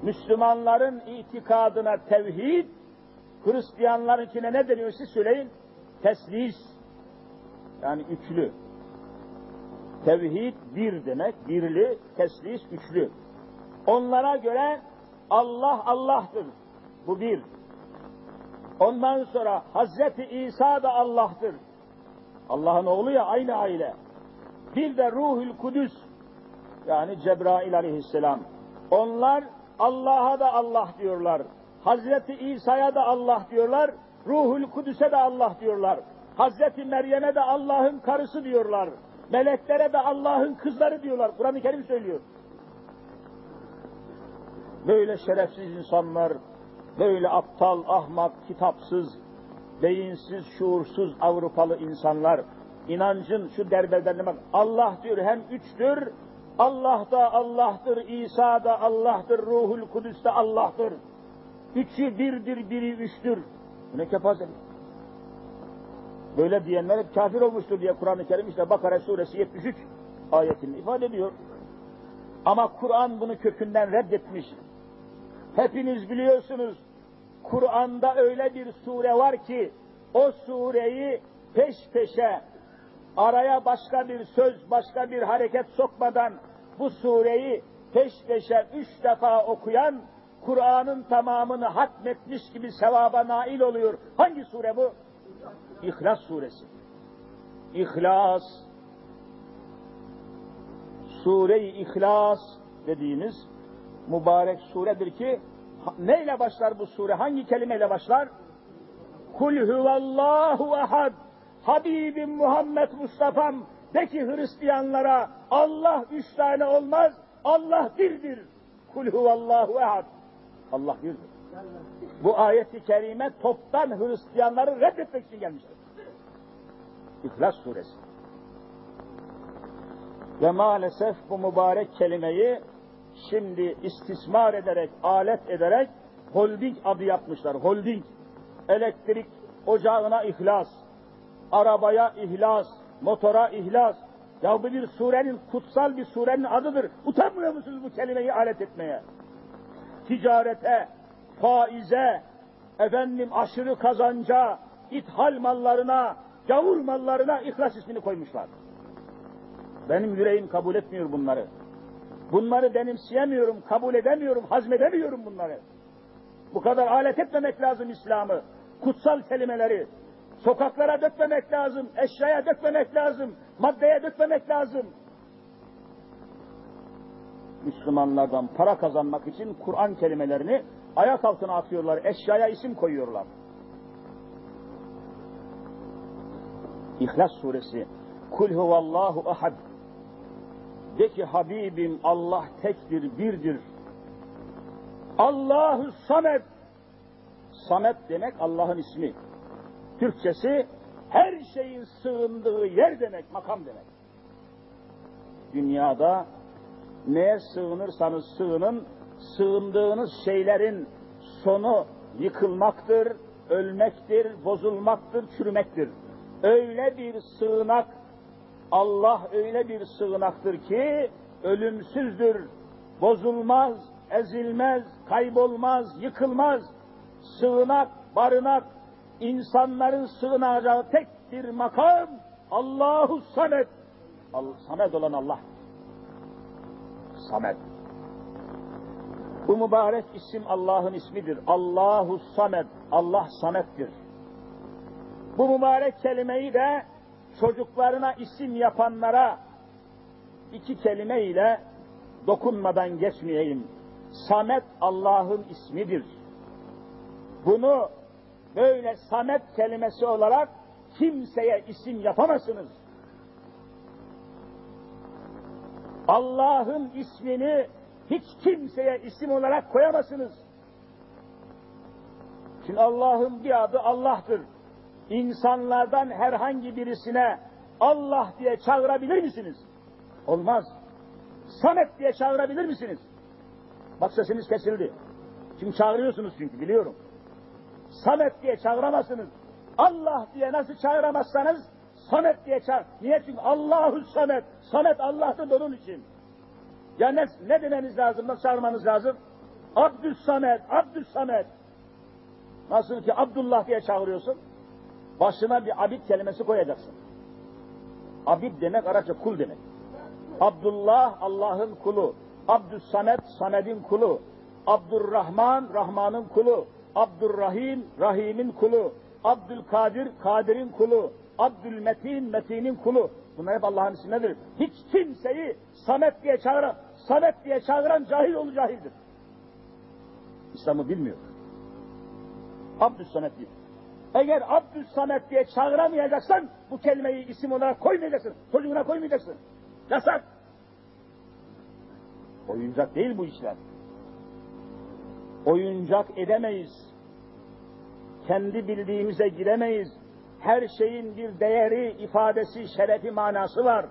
[SPEAKER 1] Müslümanların itikadına tevhid, Hristiyanlarınkine ne deniyor siz söyleyin? Teslis. Yani üçlü. Tevhid bir demek, birli, teslis üçlü. Onlara göre Allah Allah'tır. Bu bir. Ondan sonra Hazreti İsa da Allah'tır. Allah'ın oğlu ya aynı aile. Bir de Ruhül Kudüs yani Cebrail aleyhisselam. Onlar Allah'a da Allah diyorlar. Hazreti İsa'ya da Allah diyorlar. Ruhul Kudüs'e de Allah diyorlar. Hazreti Meryem'e de Allah'ın karısı diyorlar. Meleklere de Allah'ın kızları diyorlar. Kur'an-ı Kerim söylüyor. Böyle şerefsiz insanlar, böyle aptal, ahmak, kitapsız, beyinsiz, şuursuz Avrupalı insanlar, inancın şu derbelerine bak. Allah diyor hem üçtür, Allah da Allah'tır, İsa da Allah'tır, Ruhul Kudüs de Allah'tır. Üçü birdir, biri üçtür. Bu ne kepazelik. Böyle diyenler hep kafir olmuştur diye Kur'an-ı Kerim işte Bakara suresi 73 ayetini ifade ediyor. Ama Kur'an bunu kökünden reddetmiş. Hepiniz biliyorsunuz Kur'an'da öyle bir sure var ki o sureyi peş peşe araya başka bir söz, başka bir hareket sokmadan bu sureyi peş peşe üç defa okuyan Kur'an'ın tamamını hatmetmiş gibi sevaba nail oluyor. Hangi sure bu? İhlas suresi. İhlas. Sure-i İhlas dediğimiz mübarek suredir ki neyle başlar bu sure? Hangi kelimeyle başlar? Kul huvallahu ehad. Habibim Muhammed Mustafa'm de ki Hristiyanlara Allah üç tane olmaz, Allah birdir. Kul huvallahu ehad. Allah birdir. Bu ayeti kerime toptan Hristiyanları reddetmek için gelmiştir. İhlas suresi. Ve maalesef bu mübarek kelimeyi şimdi istismar ederek, alet ederek holding adı yapmışlar. Holding. Elektrik ocağına ihlas, arabaya ihlas, motora ihlas. Ya bu bir surenin, kutsal bir surenin adıdır. Utanmıyor musunuz bu kelimeyi alet etmeye? Ticarete, faize, efendim aşırı kazanca, ithal mallarına, gavur mallarına ihlas ismini koymuşlar. Benim yüreğim kabul etmiyor bunları. Bunları benimseyemiyorum, kabul edemiyorum, hazmedemiyorum bunları. Bu kadar alet etmemek lazım İslam'ı. Kutsal kelimeleri. Sokaklara dökmemek lazım, eşyaya dökmemek lazım, maddeye dökmemek lazım. Müslümanlardan para kazanmak için Kur'an kelimelerini ayak altına atıyorlar, eşyaya isim koyuyorlar. İhlas suresi Kul huvallahu ahad De ki Habibim Allah tektir, birdir. Allahu samet Samet demek Allah'ın ismi. Türkçesi her şeyin sığındığı yer demek, makam demek. Dünyada Neye sığınırsanız sığının, sığındığınız şeylerin sonu yıkılmaktır, ölmektir, bozulmaktır, çürümektir. Öyle bir sığınak, Allah öyle bir sığınaktır ki ölümsüzdür, bozulmaz, ezilmez, kaybolmaz, yıkılmaz. Sığınak, barınak, insanların sığınacağı tek bir makam Allahu Samet. Samet olan Allah. Samet. Bu mübarek isim Allah'ın ismidir. Allahu Samet. Allah Samet'tir. Bu mübarek kelimeyi de çocuklarına isim yapanlara iki kelime ile dokunmadan geçmeyeyim. Samet Allah'ın ismidir. Bunu böyle Samet kelimesi olarak kimseye isim yapamazsınız. Allah'ın ismini hiç kimseye isim olarak koyamazsınız. Şimdi Allah'ın bir adı Allah'tır. İnsanlardan herhangi birisine Allah diye çağırabilir misiniz? Olmaz. Samet diye çağırabilir misiniz? Bak sesiniz kesildi. Şimdi çağırıyorsunuz çünkü biliyorum. Samet diye çağıramazsınız. Allah diye nasıl çağıramazsanız Samet diye çağır. Niye? Çünkü Allahu Samet. Samet Allah'tır onun için. Ya ne, ne demeniz lazım? Nasıl çağırmanız lazım? Abdüs Samet, Abdüs Samet. Nasıl ki Abdullah diye çağırıyorsun. Başına bir abid kelimesi koyacaksın. Abid demek Arapça kul demek. Abdullah Allah'ın kulu. Abdüs Samet Samet'in kulu. Abdurrahman Rahman'ın kulu. Abdurrahim Rahim'in kulu. Abdülkadir Kadir'in kulu. Abdülmetin Metin'in kulu. Bunlar hep Allah'ın isimleridir. Hiç kimseyi Samet diye çağıran, Samet diye çağıran cahil olu cahildir. İslam'ı bilmiyor. Abdüs Samet diyor. Eğer Abdüs Samet diye çağıramayacaksan bu kelimeyi isim olarak koymayacaksın. Çocuğuna koymayacaksın. Yasak. Oyuncak değil bu işler. Oyuncak edemeyiz. Kendi bildiğimize giremeyiz. Her şeyin bir değeri, ifadesi, şerefi, manası var.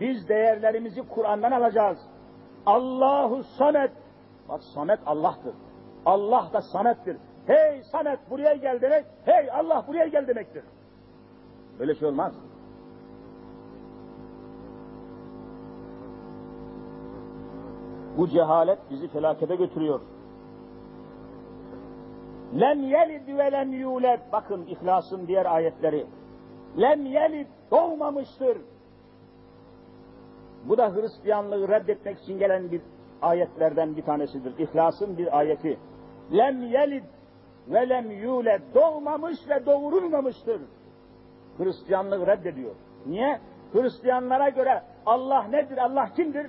[SPEAKER 1] Biz değerlerimizi Kur'an'dan alacağız. Allahu Samet. Bak Samet Allah'tır. Allah da Samet'tir. Hey Samet buraya gel demek, hey Allah buraya gel demektir. Böyle şey olmaz. Bu cehalet bizi felakete götürüyor. Lem yelid ve lem yuled. Bakın İhlas'ın diğer ayetleri. Lem yelid doğmamıştır. Bu da Hristiyanlığı reddetmek için gelen bir ayetlerden bir tanesidir. İhlas'ın bir ayeti. Lem yelid ve lem yuled doğmamış ve doğurulmamıştır. Hristiyanlığı reddediyor. Niye? Hristiyanlara göre Allah nedir? Allah kimdir?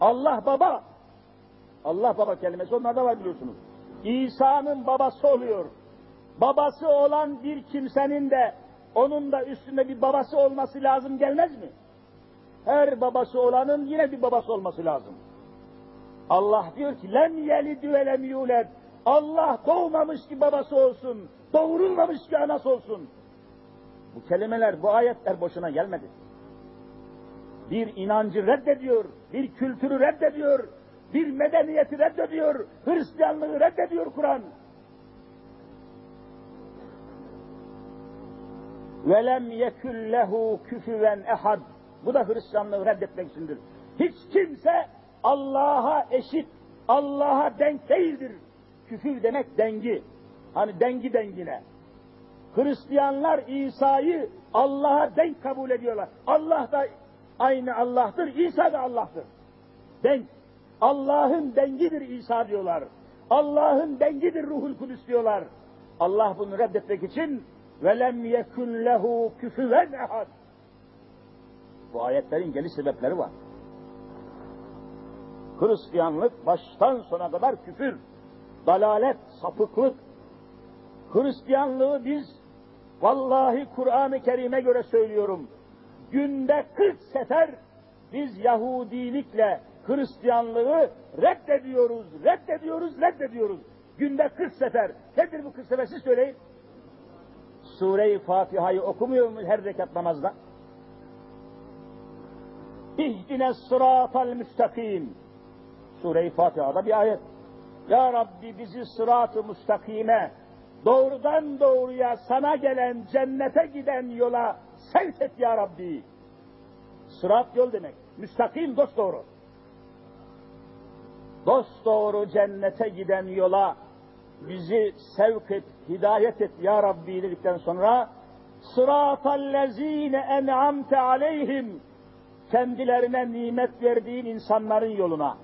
[SPEAKER 1] Allah baba. Allah baba kelimesi onlarda var biliyorsunuz. İsa'nın babası oluyor. Babası olan bir kimsenin de onun da üstünde bir babası olması lazım gelmez mi? Her babası olanın yine bir babası olması lazım. Allah diyor ki lem yelid ve lem yuled. Allah doğmamış ki babası olsun, doğurulmamış ki anası olsun. Bu kelimeler, bu ayetler boşuna gelmedi. Bir inancı reddediyor, bir kültürü reddediyor, bir medeniyeti reddediyor, Hristiyanlığı reddediyor Kur'an. Velem yekun lehu küfüven ehad. Bu da Hristiyanlığı reddetmek içindir. Hiç kimse Allah'a eşit, Allah'a denk değildir. Küfür demek dengi. Hani dengi dengine. Hristiyanlar İsa'yı Allah'a denk kabul ediyorlar. Allah da aynı Allah'tır, İsa da Allah'tır. Denk. Allah'ın dengidir İsa diyorlar. Allah'ın dengidir Ruhul Kudüs diyorlar. Allah bunu reddetmek için velem yekun lehu küfüven ehad. Bu ayetlerin geliş sebepleri var. Hristiyanlık baştan sona kadar küfür, dalalet, sapıklık. Hristiyanlığı biz vallahi Kur'an-ı Kerim'e göre söylüyorum. Günde 40 sefer biz Yahudilikle Hristiyanlığı reddediyoruz, reddediyoruz, reddediyoruz. Günde 40 sefer. Nedir bu 40 sefer siz söyleyin. Sure-i Fatiha'yı okumuyor mu her rekat namazda?
[SPEAKER 2] İhdine sıratal müstakim. Sure-i Fatiha'da bir ayet. Ya Rabbi bizi sırat-ı müstakime, doğrudan doğruya sana gelen cennete giden yola sevk et ya Rabbi. Sırat yol demek. Müstakim dost doğru. Dost doğru cennete giden yola bizi sevk et, hidayet et ya Rabbi dedikten sonra sıratallezine en'amte aleyhim kendilerine nimet verdiğin insanların yoluna.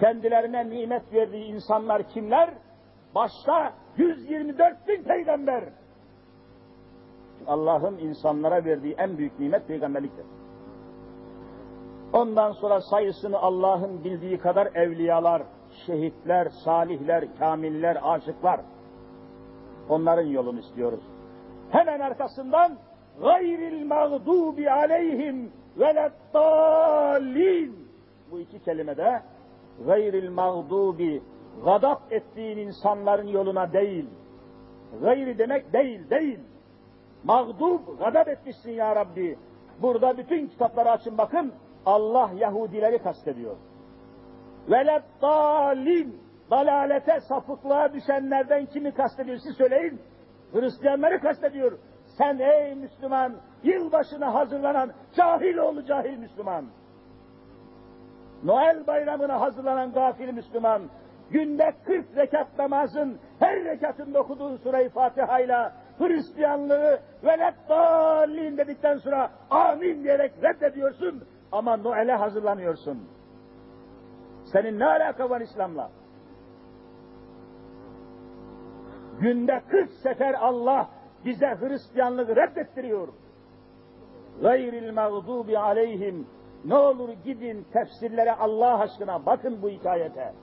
[SPEAKER 2] Kendilerine nimet verdiği insanlar kimler? Başta 124 bin peygamber. Allah'ın insanlara verdiği en büyük nimet peygamberliktir. Ondan sonra sayısını Allah'ın bildiği kadar evliyalar, şehitler, salihler, kamiller, aşıklar. Onların yolunu istiyoruz. Hemen arkasından gayril mağdubi aleyhim veleddallin. Bu iki kelimede gayril mağdubi gadap ettiğin insanların yoluna değil. Gayri demek değil, değil. Mağdub, gadap etmişsin ya Rabbi. Burada bütün kitapları açın bakın. Allah Yahudileri kastediyor. Veleddallin, dalalete, sapıklığa düşenlerden kimi kastediyor siz söyleyin. Hristiyanları kastediyor. Sen ey Müslüman, yılbaşına hazırlanan cahil oğlu cahil Müslüman. Noel bayramına hazırlanan gafil Müslüman, günde 40 rekat namazın her rekatında okuduğun Sure-i Fatiha ile Hristiyanlığı veleddallin dedikten sonra amin diyerek reddediyorsun ama Noel'e hazırlanıyorsun. Senin ne alaka var İslam'la? Günde 40 sefer Allah bize Hristiyanlığı reddettiriyor. Gayril mağdubi aleyhim. Ne olur gidin tefsirlere Allah aşkına bakın bu hikayete.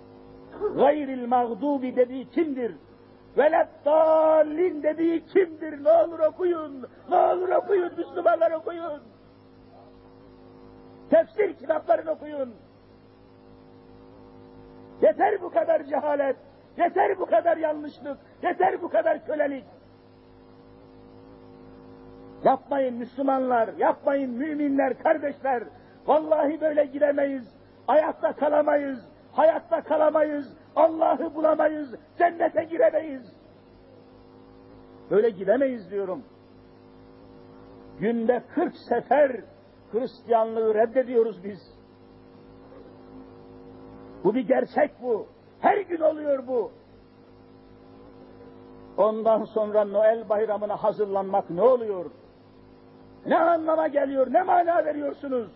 [SPEAKER 2] Gayril mağdubi dediği kimdir? Veleddallin dediği kimdir? Ne olur okuyun. Ne olur okuyun. Müslümanlar okuyun. Tefsir kitaplarını okuyun. Yeter bu kadar cehalet. Yeter bu kadar yanlışlık. Yeter bu kadar kölelik. Yapmayın Müslümanlar, yapmayın müminler, kardeşler. Vallahi böyle gidemeyiz. Ayakta kalamayız. Hayatta kalamayız. Allah'ı bulamayız. Cennete giremeyiz. Böyle gidemeyiz diyorum. Günde 40 sefer Hristiyanlığı reddediyoruz biz. Bu bir gerçek bu. Her gün oluyor bu. Ondan sonra Noel bayramına hazırlanmak ne oluyor? Ne anlama geliyor, ne mana veriyorsunuz?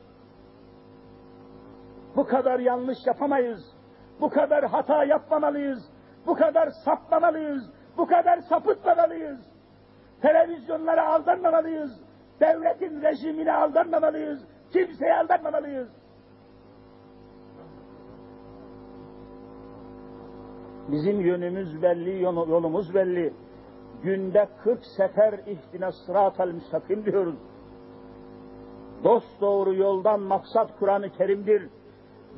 [SPEAKER 2] Bu kadar yanlış yapamayız. Bu kadar hata yapmamalıyız. Bu kadar sapmamalıyız. Bu kadar sapıtmamalıyız. Televizyonlara aldanmamalıyız. Devletin rejimine aldanmamalıyız. Kimseye aldanmamalıyız. Bizim yönümüz belli, yolumuz belli. Günde 40 sefer ihtine sıratel müstakim diyoruz. Dost doğru yoldan maksat Kur'an-ı Kerim'dir.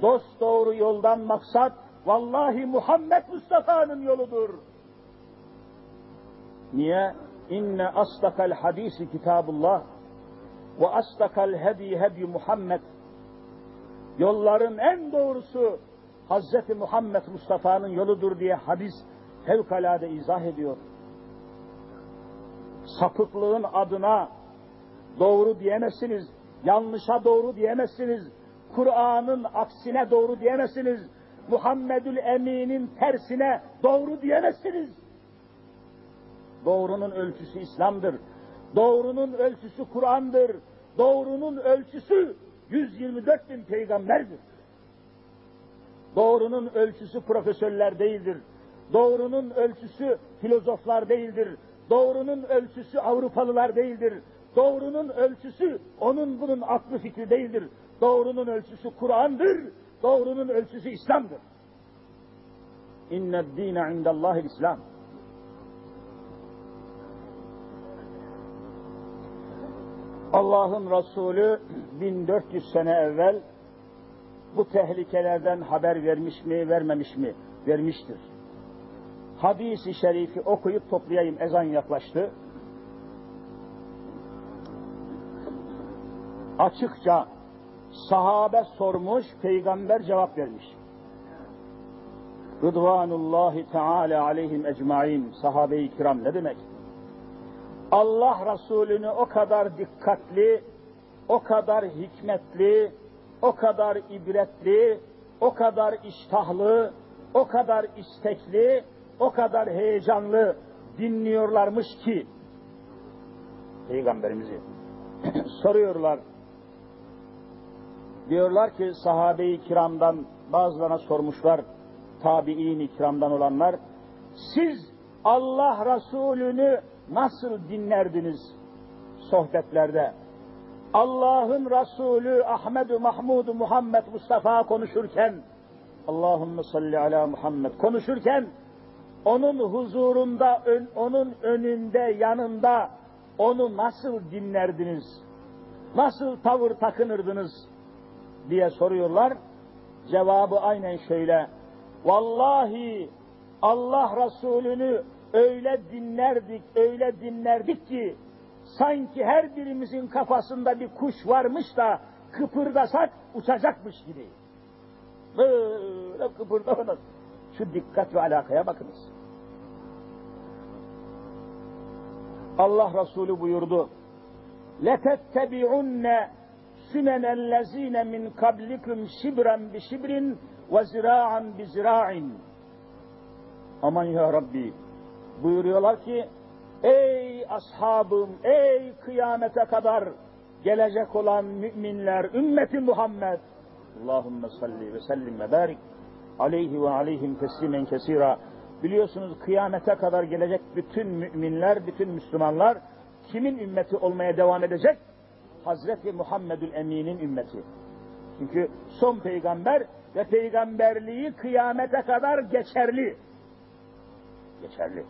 [SPEAKER 2] Dost doğru yoldan maksat vallahi Muhammed Mustafa'nın yoludur. Niye? İnne astakal hadisi kitabullah ve astakal hedi hedi Muhammed. Yolların en doğrusu Hazreti Muhammed Mustafa'nın yoludur diye hadis fevkalade izah ediyor. Sapıklığın adına doğru diyemezsiniz, yanlışa doğru diyemezsiniz, Kur'an'ın aksine doğru diyemezsiniz, Muhammedül Emin'in tersine doğru diyemezsiniz. Doğrunun ölçüsü İslam'dır. Doğrunun ölçüsü Kur'an'dır. Doğrunun ölçüsü 124 bin peygamberdir. Doğrunun ölçüsü profesörler değildir. Doğrunun ölçüsü filozoflar değildir. Doğrunun ölçüsü Avrupalılar değildir. Doğrunun ölçüsü onun bunun aklı fikri değildir. Doğrunun ölçüsü Kur'an'dır. Doğrunun ölçüsü İslam'dır. İnned dîne indallâhil İslam. Allah'ın Resulü 1400 sene evvel bu tehlikelerden haber vermiş mi, vermemiş mi? Vermiştir. Hadis-i şerifi okuyup toplayayım, ezan yaklaştı. açıkça sahabe sormuş, peygamber cevap vermiş. Rıdvanullahi Teala aleyhim ecmain, sahabe-i kiram ne demek? Allah Resulü'nü o kadar dikkatli, o kadar hikmetli, o kadar ibretli, o kadar iştahlı, o kadar istekli, o kadar heyecanlı dinliyorlarmış ki Peygamberimizi [clears throat] soruyorlar. Diyorlar ki sahabe-i kiramdan bazılarına sormuşlar, tabi'in-i kiramdan olanlar, siz Allah Resulü'nü nasıl dinlerdiniz sohbetlerde? Allah'ın Resulü Ahmed Mahmud Muhammed Mustafa konuşurken Allahümme salli ala Muhammed konuşurken onun huzurunda, ön, onun önünde, yanında onu nasıl dinlerdiniz? Nasıl tavır takınırdınız? diye soruyorlar. Cevabı aynen şöyle. Vallahi Allah Resulü'nü öyle dinlerdik, öyle dinlerdik ki sanki her birimizin kafasında bir kuş varmış da kıpırdasak uçacakmış gibi. Böyle kıpırdamanız. Şu dikkat ve alakaya bakınız. Allah Resulü buyurdu. لَتَتَّبِعُنَّ سُنَنَ الَّذ۪ينَ مِنْ قَبْلِكُمْ شِبْرًا بِشِبْرٍ وَزِرَاعًا بِزِرَاعٍ Aman ya Rabbi buyuruyorlar ki ey ashabım ey kıyamete kadar gelecek olan müminler ümmeti Muhammed Allahümme salli ve sellim ve barik aleyhi ve aleyhim teslimen kesira biliyorsunuz kıyamete kadar gelecek bütün müminler bütün Müslümanlar kimin ümmeti olmaya devam edecek? Hazreti Muhammedül Emin'in ümmeti. Çünkü son peygamber ve peygamberliği kıyamete kadar geçerli. Geçerli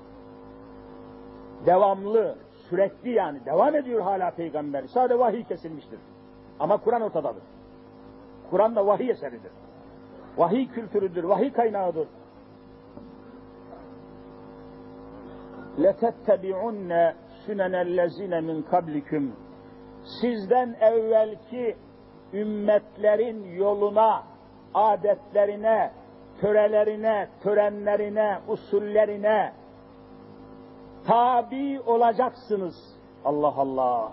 [SPEAKER 2] Devamlı, sürekli yani devam ediyor hala peygamber. Sadece vahiy kesilmiştir. Ama Kur'an ortadadır. Kur'an da vahiy eseridir. Vahiy kültürüdür, vahiy kaynağıdır. لَتَتَّبِعُنَّ سُنَنَ الَّذِينَ مِنْ قَبْلِكُمْ Sizden evvelki ümmetlerin yoluna, adetlerine, törelerine, törenlerine, usullerine tabi olacaksınız. Allah Allah.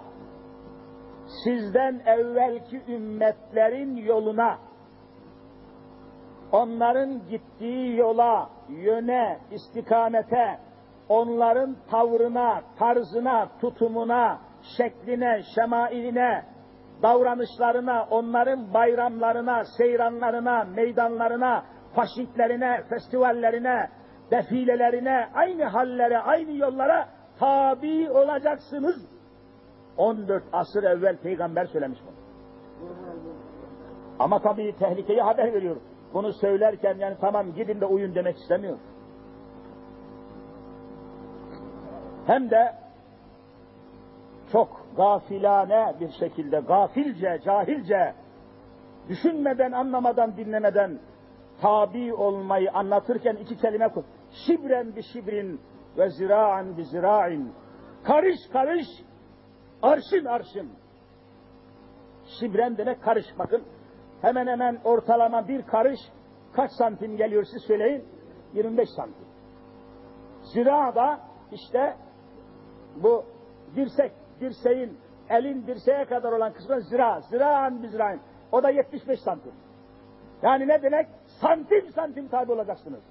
[SPEAKER 2] Sizden evvelki ümmetlerin yoluna, onların gittiği yola, yöne, istikamete, onların tavrına, tarzına, tutumuna, şekline, şemailine, davranışlarına, onların bayramlarına, seyranlarına, meydanlarına, faşitlerine, festivallerine, defilelerine, aynı hallere, aynı yollara tabi olacaksınız. 14 asır evvel peygamber söylemiş bunu. Ama tabii tehlikeyi haber veriyor. Bunu söylerken yani tamam gidin de uyun demek istemiyor. Hem de çok gafilane bir şekilde, gafilce, cahilce, düşünmeden, anlamadan, dinlemeden tabi olmayı anlatırken iki kelime koy. Şibren bir şibrin ve ziraan bir zirain. Karış karış, arşın arşın. Şibren demek karış bakın. Hemen hemen ortalama bir karış kaç santim geliyor siz söyleyin? 25 santim. Zira da işte bu dirsek, dirseğin, elin dirseğe kadar olan kısmı zira, ziraan bir zirain. O da 75 santim. Yani ne demek? Santim santim tabi olacaksınız.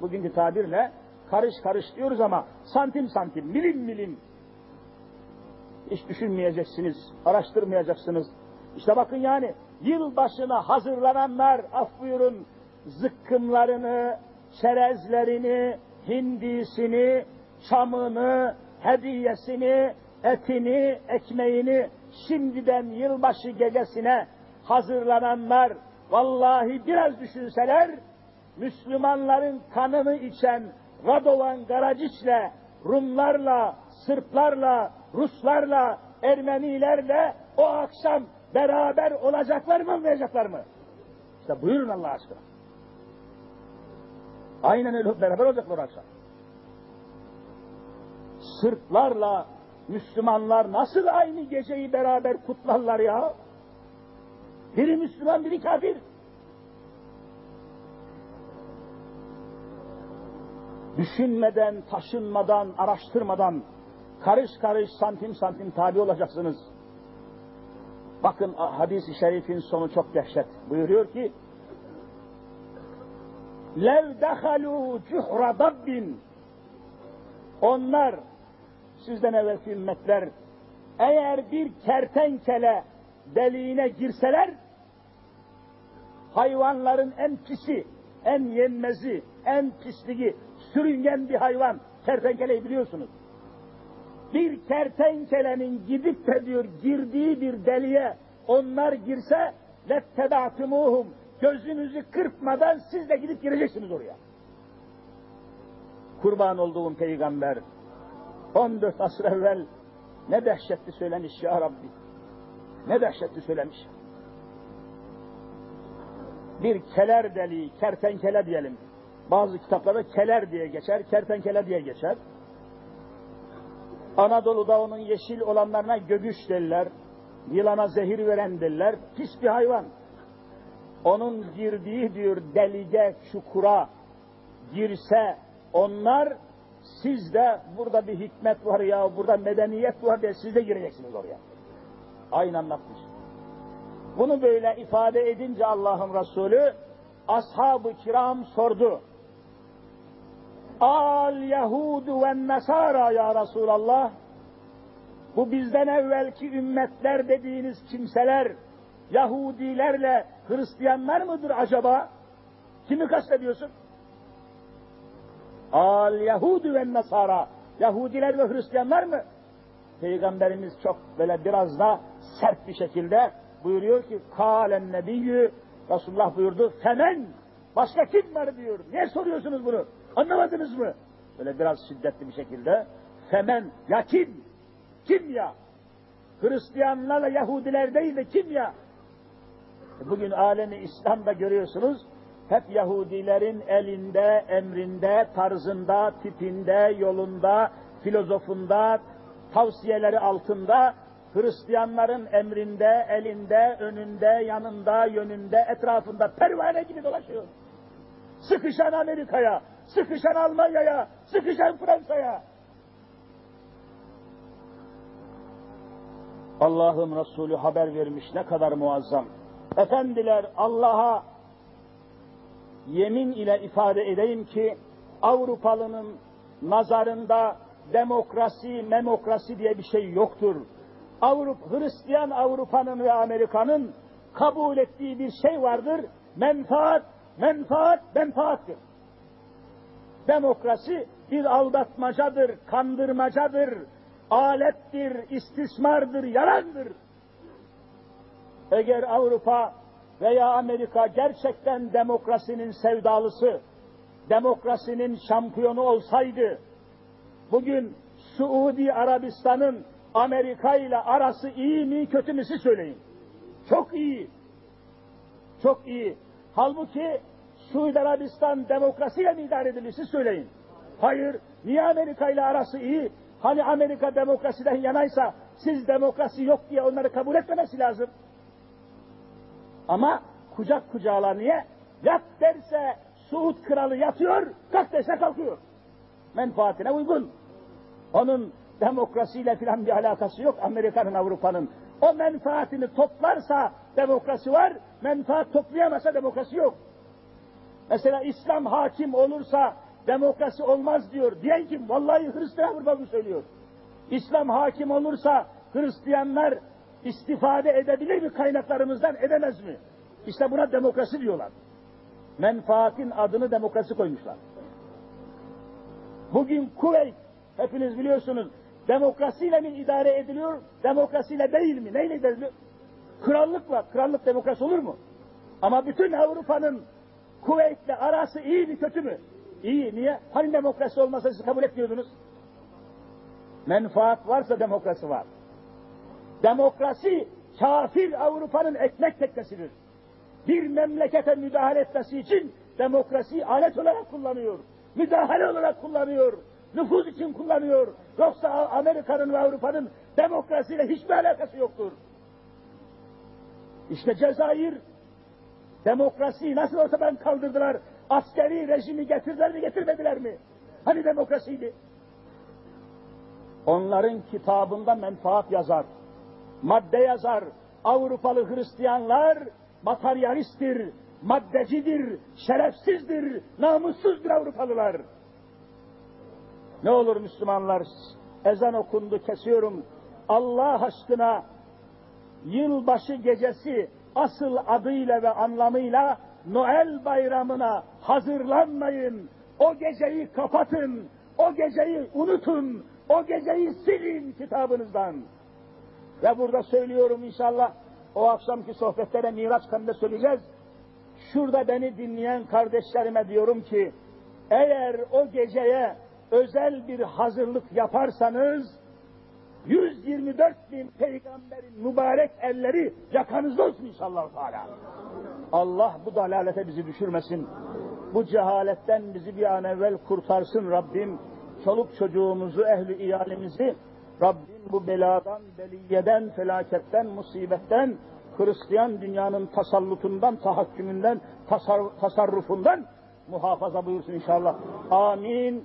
[SPEAKER 2] Bugünkü tabirle karış karış diyoruz ama santim santim, milim milim. Hiç düşünmeyeceksiniz, araştırmayacaksınız. İşte bakın yani yılbaşına hazırlananlar, af buyurun, zıkkımlarını, çerezlerini, hindisini, çamını, hediyesini, etini, ekmeğini şimdiden yılbaşı gecesine hazırlananlar vallahi biraz düşünseler Müslümanların kanını içen Radovan Karaciç'le, Rumlarla, Sırplarla, Ruslarla, Ermenilerle o akşam beraber olacaklar mı olmayacaklar mı? İşte buyurun Allah aşkına. Aynen öyle beraber olacaklar akşam. Sırplarla, Müslümanlar nasıl aynı geceyi beraber kutlarlar ya? Biri Müslüman, biri kafir. Düşünmeden, taşınmadan, araştırmadan, karış karış, santim santim tabi olacaksınız. Bakın hadis-i şerifin sonu çok dehşet. Buyuruyor ki, lev dehalu cuhra dabbin onlar sizden evvelki ümmetler eğer bir kertenkele deliğine girseler hayvanların en pisi, en yenmezi, en pisliği, sürüngen bir hayvan kertenkeleyi biliyorsunuz. Bir kertenkelenin gidip de diyor girdiği bir deliğe onlar girse letteba'tumuhum gözünüzü kırpmadan siz de gidip gireceksiniz oraya. Kurban olduğum peygamber 14 asır evvel ne dehşetli söylemiş ya Rabbi. Ne dehşetli söylemiş. Bir keler deliği, kertenkele diyelim. Bazı kitaplarda keler diye geçer, kertenkele diye geçer. Anadolu'da onun yeşil olanlarına gögüş derler. Yılana zehir veren derler. Pis bir hayvan onun girdiği diyor delige, çukura girse onlar siz de burada bir hikmet var ya, burada medeniyet var diye siz de gireceksiniz oraya. Aynı anlatmış. Bunu böyle ifade edince Allah'ın Resulü ashab-ı kiram sordu. Al Yahudu ve Nasara ya Resulallah. Bu bizden evvelki ümmetler dediğiniz kimseler Yahudilerle Hristiyanlar mıdır acaba? Kimi kastediyorsun? Al Yahudu ve Nasara. Yahudiler ve Hristiyanlar mı? Peygamberimiz çok böyle biraz da sert bir şekilde buyuruyor ki kâlen nebiyyü Resulullah buyurdu femen başka kim var diyor. Niye soruyorsunuz bunu? Anlamadınız mı? Böyle biraz şiddetli bir şekilde femen ya kim? Kim ya? Hristiyanlarla Yahudiler değil de kim ya? Bugün alemi İslam'da görüyorsunuz, hep Yahudilerin elinde, emrinde, tarzında, tipinde, yolunda, filozofunda, tavsiyeleri altında, Hristiyanların emrinde, elinde, önünde, yanında, yönünde, etrafında pervane gibi dolaşıyor. Sıkışan Amerika'ya, sıkışan Almanya'ya, sıkışan Fransa'ya. Allah'ın Resulü haber vermiş ne kadar muazzam. Efendiler Allah'a yemin ile ifade edeyim ki Avrupalının nazarında demokrasi, memokrasi diye bir şey yoktur. Avrupa, Hristiyan Avrupa'nın ve Amerika'nın kabul ettiği bir şey vardır. Menfaat, menfaat, menfaattir. Demokrasi bir aldatmacadır, kandırmacadır, alettir, istismardır, yalandır. Eğer Avrupa veya Amerika gerçekten demokrasinin sevdalısı, demokrasinin şampiyonu olsaydı, bugün Suudi Arabistan'ın Amerika ile arası iyi mi kötü mü siz söyleyin. Çok iyi. Çok iyi. Halbuki Suudi Arabistan demokrasiyle mi idare edilir siz söyleyin. Hayır. Niye Amerika ile arası iyi? Hani Amerika demokrasiden yanaysa siz demokrasi yok diye onları kabul etmemesi lazım. Ama kucak kucağılar niye? Yat derse Suud kralı yatıyor, kalk derse kalkıyor. Menfaatine uygun. Onun demokrasiyle filan bir alakası yok Amerika'nın, Avrupa'nın. O menfaatini toplarsa demokrasi var, menfaat toplayamasa demokrasi yok. Mesela İslam hakim olursa demokrasi olmaz diyor. Diyen kim? Vallahi Hristiyan burada bunu söylüyor. İslam hakim olursa Hristiyanlar istifade edebilir mi kaynaklarımızdan edemez mi? İşte buna demokrasi diyorlar. Menfaatin adını demokrasi koymuşlar. Bugün Kuveyt, hepiniz biliyorsunuz, demokrasiyle mi idare ediliyor, demokrasiyle değil mi? Neyle ediliyor? Krallıkla, krallık demokrasi olur mu? Ama bütün Avrupa'nın Kuveyt'le arası iyi mi kötü mü? İyi, niye? Hani demokrasi olmasa siz kabul etmiyordunuz? Menfaat varsa demokrasi var. Demokrasi kafir Avrupa'nın ekmek teknesidir. Bir memlekete müdahale etmesi için demokrasi alet olarak kullanıyor. Müdahale olarak kullanıyor. Nüfuz için kullanıyor. Yoksa Amerika'nın ve Avrupa'nın demokrasiyle hiçbir alakası yoktur. İşte Cezayir demokrasiyi nasıl ben kaldırdılar. Askeri rejimi getirdiler mi getirmediler mi? Hani demokrasiydi? Onların kitabında menfaat yazar, madde yazar. Avrupalı Hristiyanlar materyalisttir, maddecidir, şerefsizdir, namussuzdur Avrupalılar. Ne olur Müslümanlar, ezan okundu kesiyorum. Allah aşkına yılbaşı gecesi asıl adıyla ve anlamıyla Noel bayramına hazırlanmayın. O geceyi kapatın, o geceyi unutun, o geceyi silin kitabınızdan. Ve burada söylüyorum inşallah o akşamki sohbetlere Miraç kanında söyleyeceğiz. Şurada beni dinleyen kardeşlerime diyorum ki eğer o geceye özel bir hazırlık yaparsanız 124 bin peygamberin mübarek elleri yakanızda olsun inşallah. Teala. Allah bu dalalete bizi düşürmesin. Bu cehaletten bizi bir an evvel kurtarsın Rabbim. Çoluk çocuğumuzu, ehli iyalimizi Rabbim bu beladan, beliyeden, felaketten, musibetten, Hristiyan dünyanın tasallutundan, tahakkümünden, tasar, tasarrufundan muhafaza buyursun inşallah. Amin.